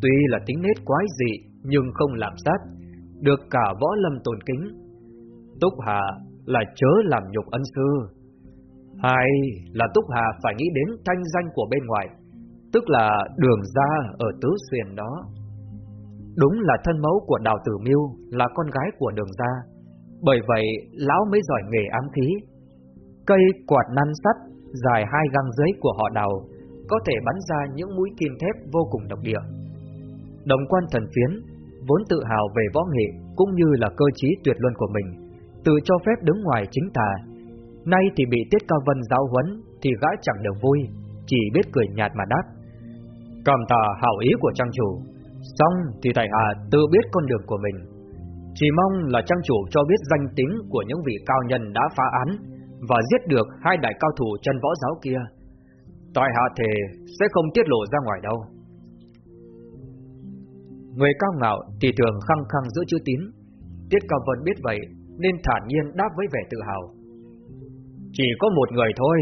tuy là tính nết quái dị nhưng không làm sát, được cả võ lâm tôn kính. Túc hà là chớ làm nhục ân sư. Hai là Túc hà phải nghĩ đến thanh danh của bên ngoài, tức là đường ra ở Tứ Xuyên đó. Đúng là thân mẫu của Đào Tử Miêu là con gái của đường ra, bởi vậy lão mới giỏi nghề ám khí. Cây quạt năn sắt dài hai găng dưới của họ Đào có thể bắn ra những mũi kim thép vô cùng độc địa. Đồng quan thần phiến vốn tự hào về võ nghệ cũng như là cơ trí tuyệt luân của mình, tự cho phép đứng ngoài chính tà. Nay thì bị Tiết Cao Vân giáo huấn thì gã chẳng được vui, chỉ biết cười nhạt mà đáp. Cảm tạ hảo ý của trang chủ, xong thì tại hạ tự biết con đường của mình. Chỉ mong là trang chủ cho biết danh tính của những vị cao nhân đã phá án và giết được hai đại cao thủ chân võ giáo kia. Tại hạ thề sẽ không tiết lộ ra ngoài đâu. Người cao ngạo thì thường khăng khăng giữ chữ tín. Tiết Cao Vân biết vậy nên thản nhiên đáp với vẻ tự hào. Chỉ có một người thôi,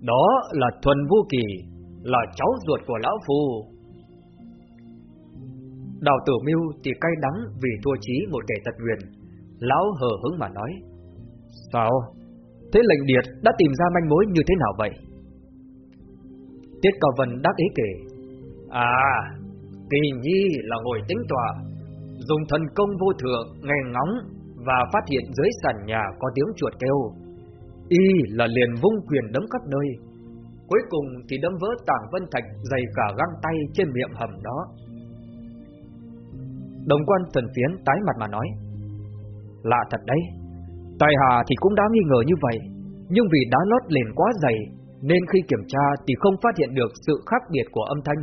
đó là Thuần Vũ Kỳ, là cháu ruột của Lão Phu. Đào tử mưu thì cay đắng vì thua chí một kẻ tật nguyền. Lão hờ hứng mà nói. Sao? Thế lệnh điệt đã tìm ra manh mối như thế nào vậy? Tiết Cao Vân đáp ý kể. À, Kỳ Nhi là ngồi tính tọa, dùng thần công vô thượng nghe ngóng và phát hiện dưới sàn nhà có tiếng chuột kêu. Y là liền vung quyền đấm khắp nơi. cuối cùng thì đấm vỡ tảng vân thạch dày cả găng tay trên miệng hầm đó. Đồng quan thần phiến tái mặt mà nói, lạ thật đấy, Tài Hà thì cũng đã nghi ngờ như vậy, nhưng vì đá lót liền quá dày, nên khi kiểm tra thì không phát hiện được sự khác biệt của âm thanh.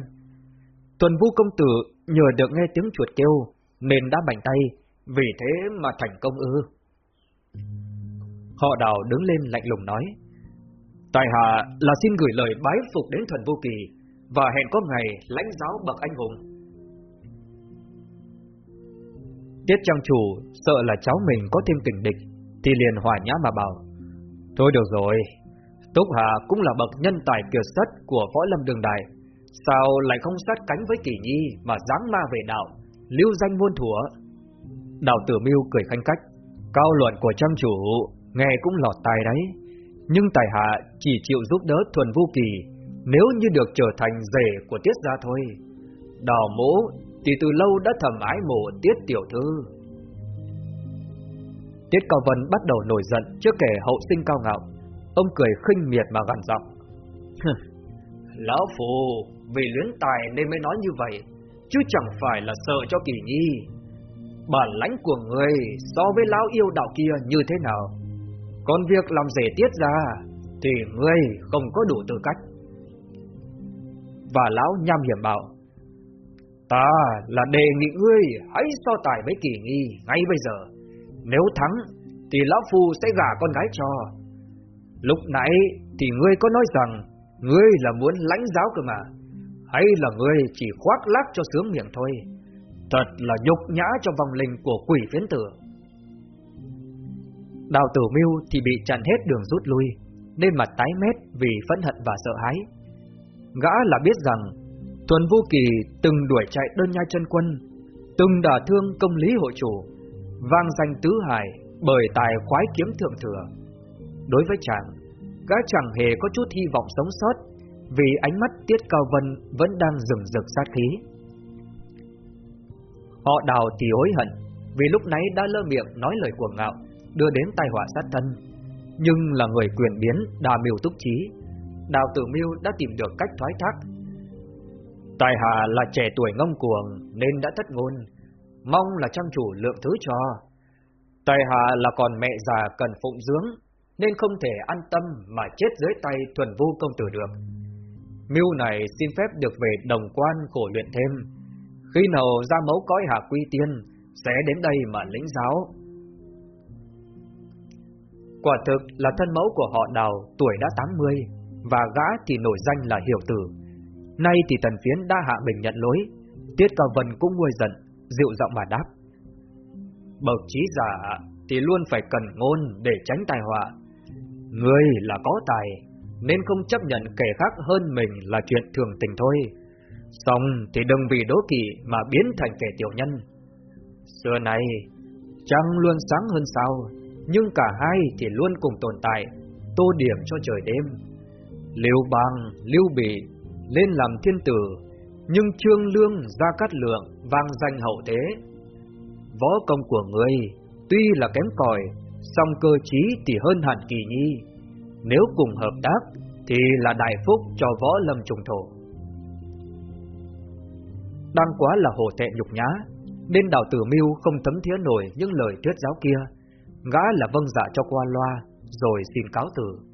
Tuần Vu công tử nhờ được nghe tiếng chuột kêu, nên đã bành tay, vì thế mà thành công ư. Họ đào đứng lên lạnh lùng nói, Tại hạ là xin gửi lời bái phục đến thuần vô kỳ, và hẹn có ngày lãnh giáo bậc anh hùng. Tiết trang chủ sợ là cháu mình có thêm kình địch, thì liền hòa nhã mà bảo, Thôi được rồi, Túc Hà cũng là bậc nhân tài kiệt xuất của võ lâm đường đài, sao lại không sát cánh với kỷ nhi mà dáng ma về đạo, lưu danh muôn thủa. Đạo tử mưu cười khanh cách, cao luận của trang chủ, nghe cũng lọt tai đấy. Nhưng tài hạ chỉ chịu giúp đỡ thuần vô kỳ, nếu như được trở thành rể của tiết gia thôi. Đào mỗ thì từ lâu đã thầm ái mộ tiết tiểu thư. Tiết Cao Vân bắt đầu nổi giận trước kẻ hậu sinh cao ngạo. Ông cười khinh miệt mà gằn giọng. (laughs) Lão Phù, vì luyến tài nên mới nói như vậy, chứ chẳng phải là sợ cho kỳ nhi. Bản lãnh của người so với lão yêu đạo kia như thế nào? Còn việc làm rể tiết ra, thì ngươi không có đủ tư cách. Và lão nham hiểm bảo, Ta là đề nghị ngươi hãy so tài với kỳ nghi ngay bây giờ. Nếu thắng, thì lão phu sẽ gả con gái cho. Lúc nãy thì ngươi có nói rằng ngươi là muốn lãnh giáo cơ mà, hay là ngươi chỉ khoác lác cho sướng miệng thôi. Thật là nhục nhã cho vòng linh của quỷ phiến tử. Đào tử mưu thì bị chặn hết đường rút lui, nên mặt tái mét vì phẫn hận và sợ hãi. Gã là biết rằng Tuần Vô Kỳ từng đuổi chạy đơn nhai chân quân, từng đả thương công lý hội chủ, vang danh tứ hải bởi tài khoái kiếm thượng thừa. Đối với chàng, gã chẳng hề có chút hy vọng sống sót, vì ánh mắt Tiết Cao Vân vẫn đang rừng rực sát khí. Họ đào thì hối hận, vì lúc nãy đã lơ miệng nói lời cuồng ngạo, đưa đến tai họa sát thân. Nhưng là người quyền biến, đà miêu túc trí, Đào Tử Miêu đã tìm được cách thoái thác. Tài Hà là trẻ tuổi ngông cuồng nên đã thất ngôn, mong là trang chủ lượng thứ cho. Tài Hà là còn mẹ già cần phụng dưỡng, nên không thể an tâm mà chết dưới tay thuần vu công tử được. Mưu này xin phép được về đồng quan khổ luyện thêm. Khi nào ra mẫu cõi hạ quy tiên, sẽ đến đây mà lĩnh giáo. Quả thực là thân mẫu của họ đào tuổi đã 80, và gã thì nổi danh là hiểu tử. Nay thì tần phiến đã hạ mình nhận lối, Tiết Cao Vân cũng nguôi giận, dịu giọng mà đáp. Bậc trí giả thì luôn phải cần ngôn để tránh tai họa. Ngươi là có tài, nên không chấp nhận kẻ khác hơn mình là chuyện thường tình thôi. Xong thì đừng vì đố kỵ mà biến thành kẻ tiểu nhân. Xưa này, trăng luôn sáng hơn sao, nhưng cả hai thì luôn cùng tồn tại, tô điểm cho trời đêm. Liêu bang, liêu bị, lên làm thiên tử, nhưng trương lương ra cát lượng vang danh hậu thế. Võ công của ngươi tuy là kém cỏi, song cơ trí thì hơn hẳn kỳ nhi. Nếu cùng hợp tác thì là đại phúc cho võ lâm trùng thổ. Đang quá là hồ tệ nhục nhã, nên đào tử mưu không thấm thía nổi những lời thuyết giáo kia, gã là vâng dạ cho qua loa, rồi xin cáo từ.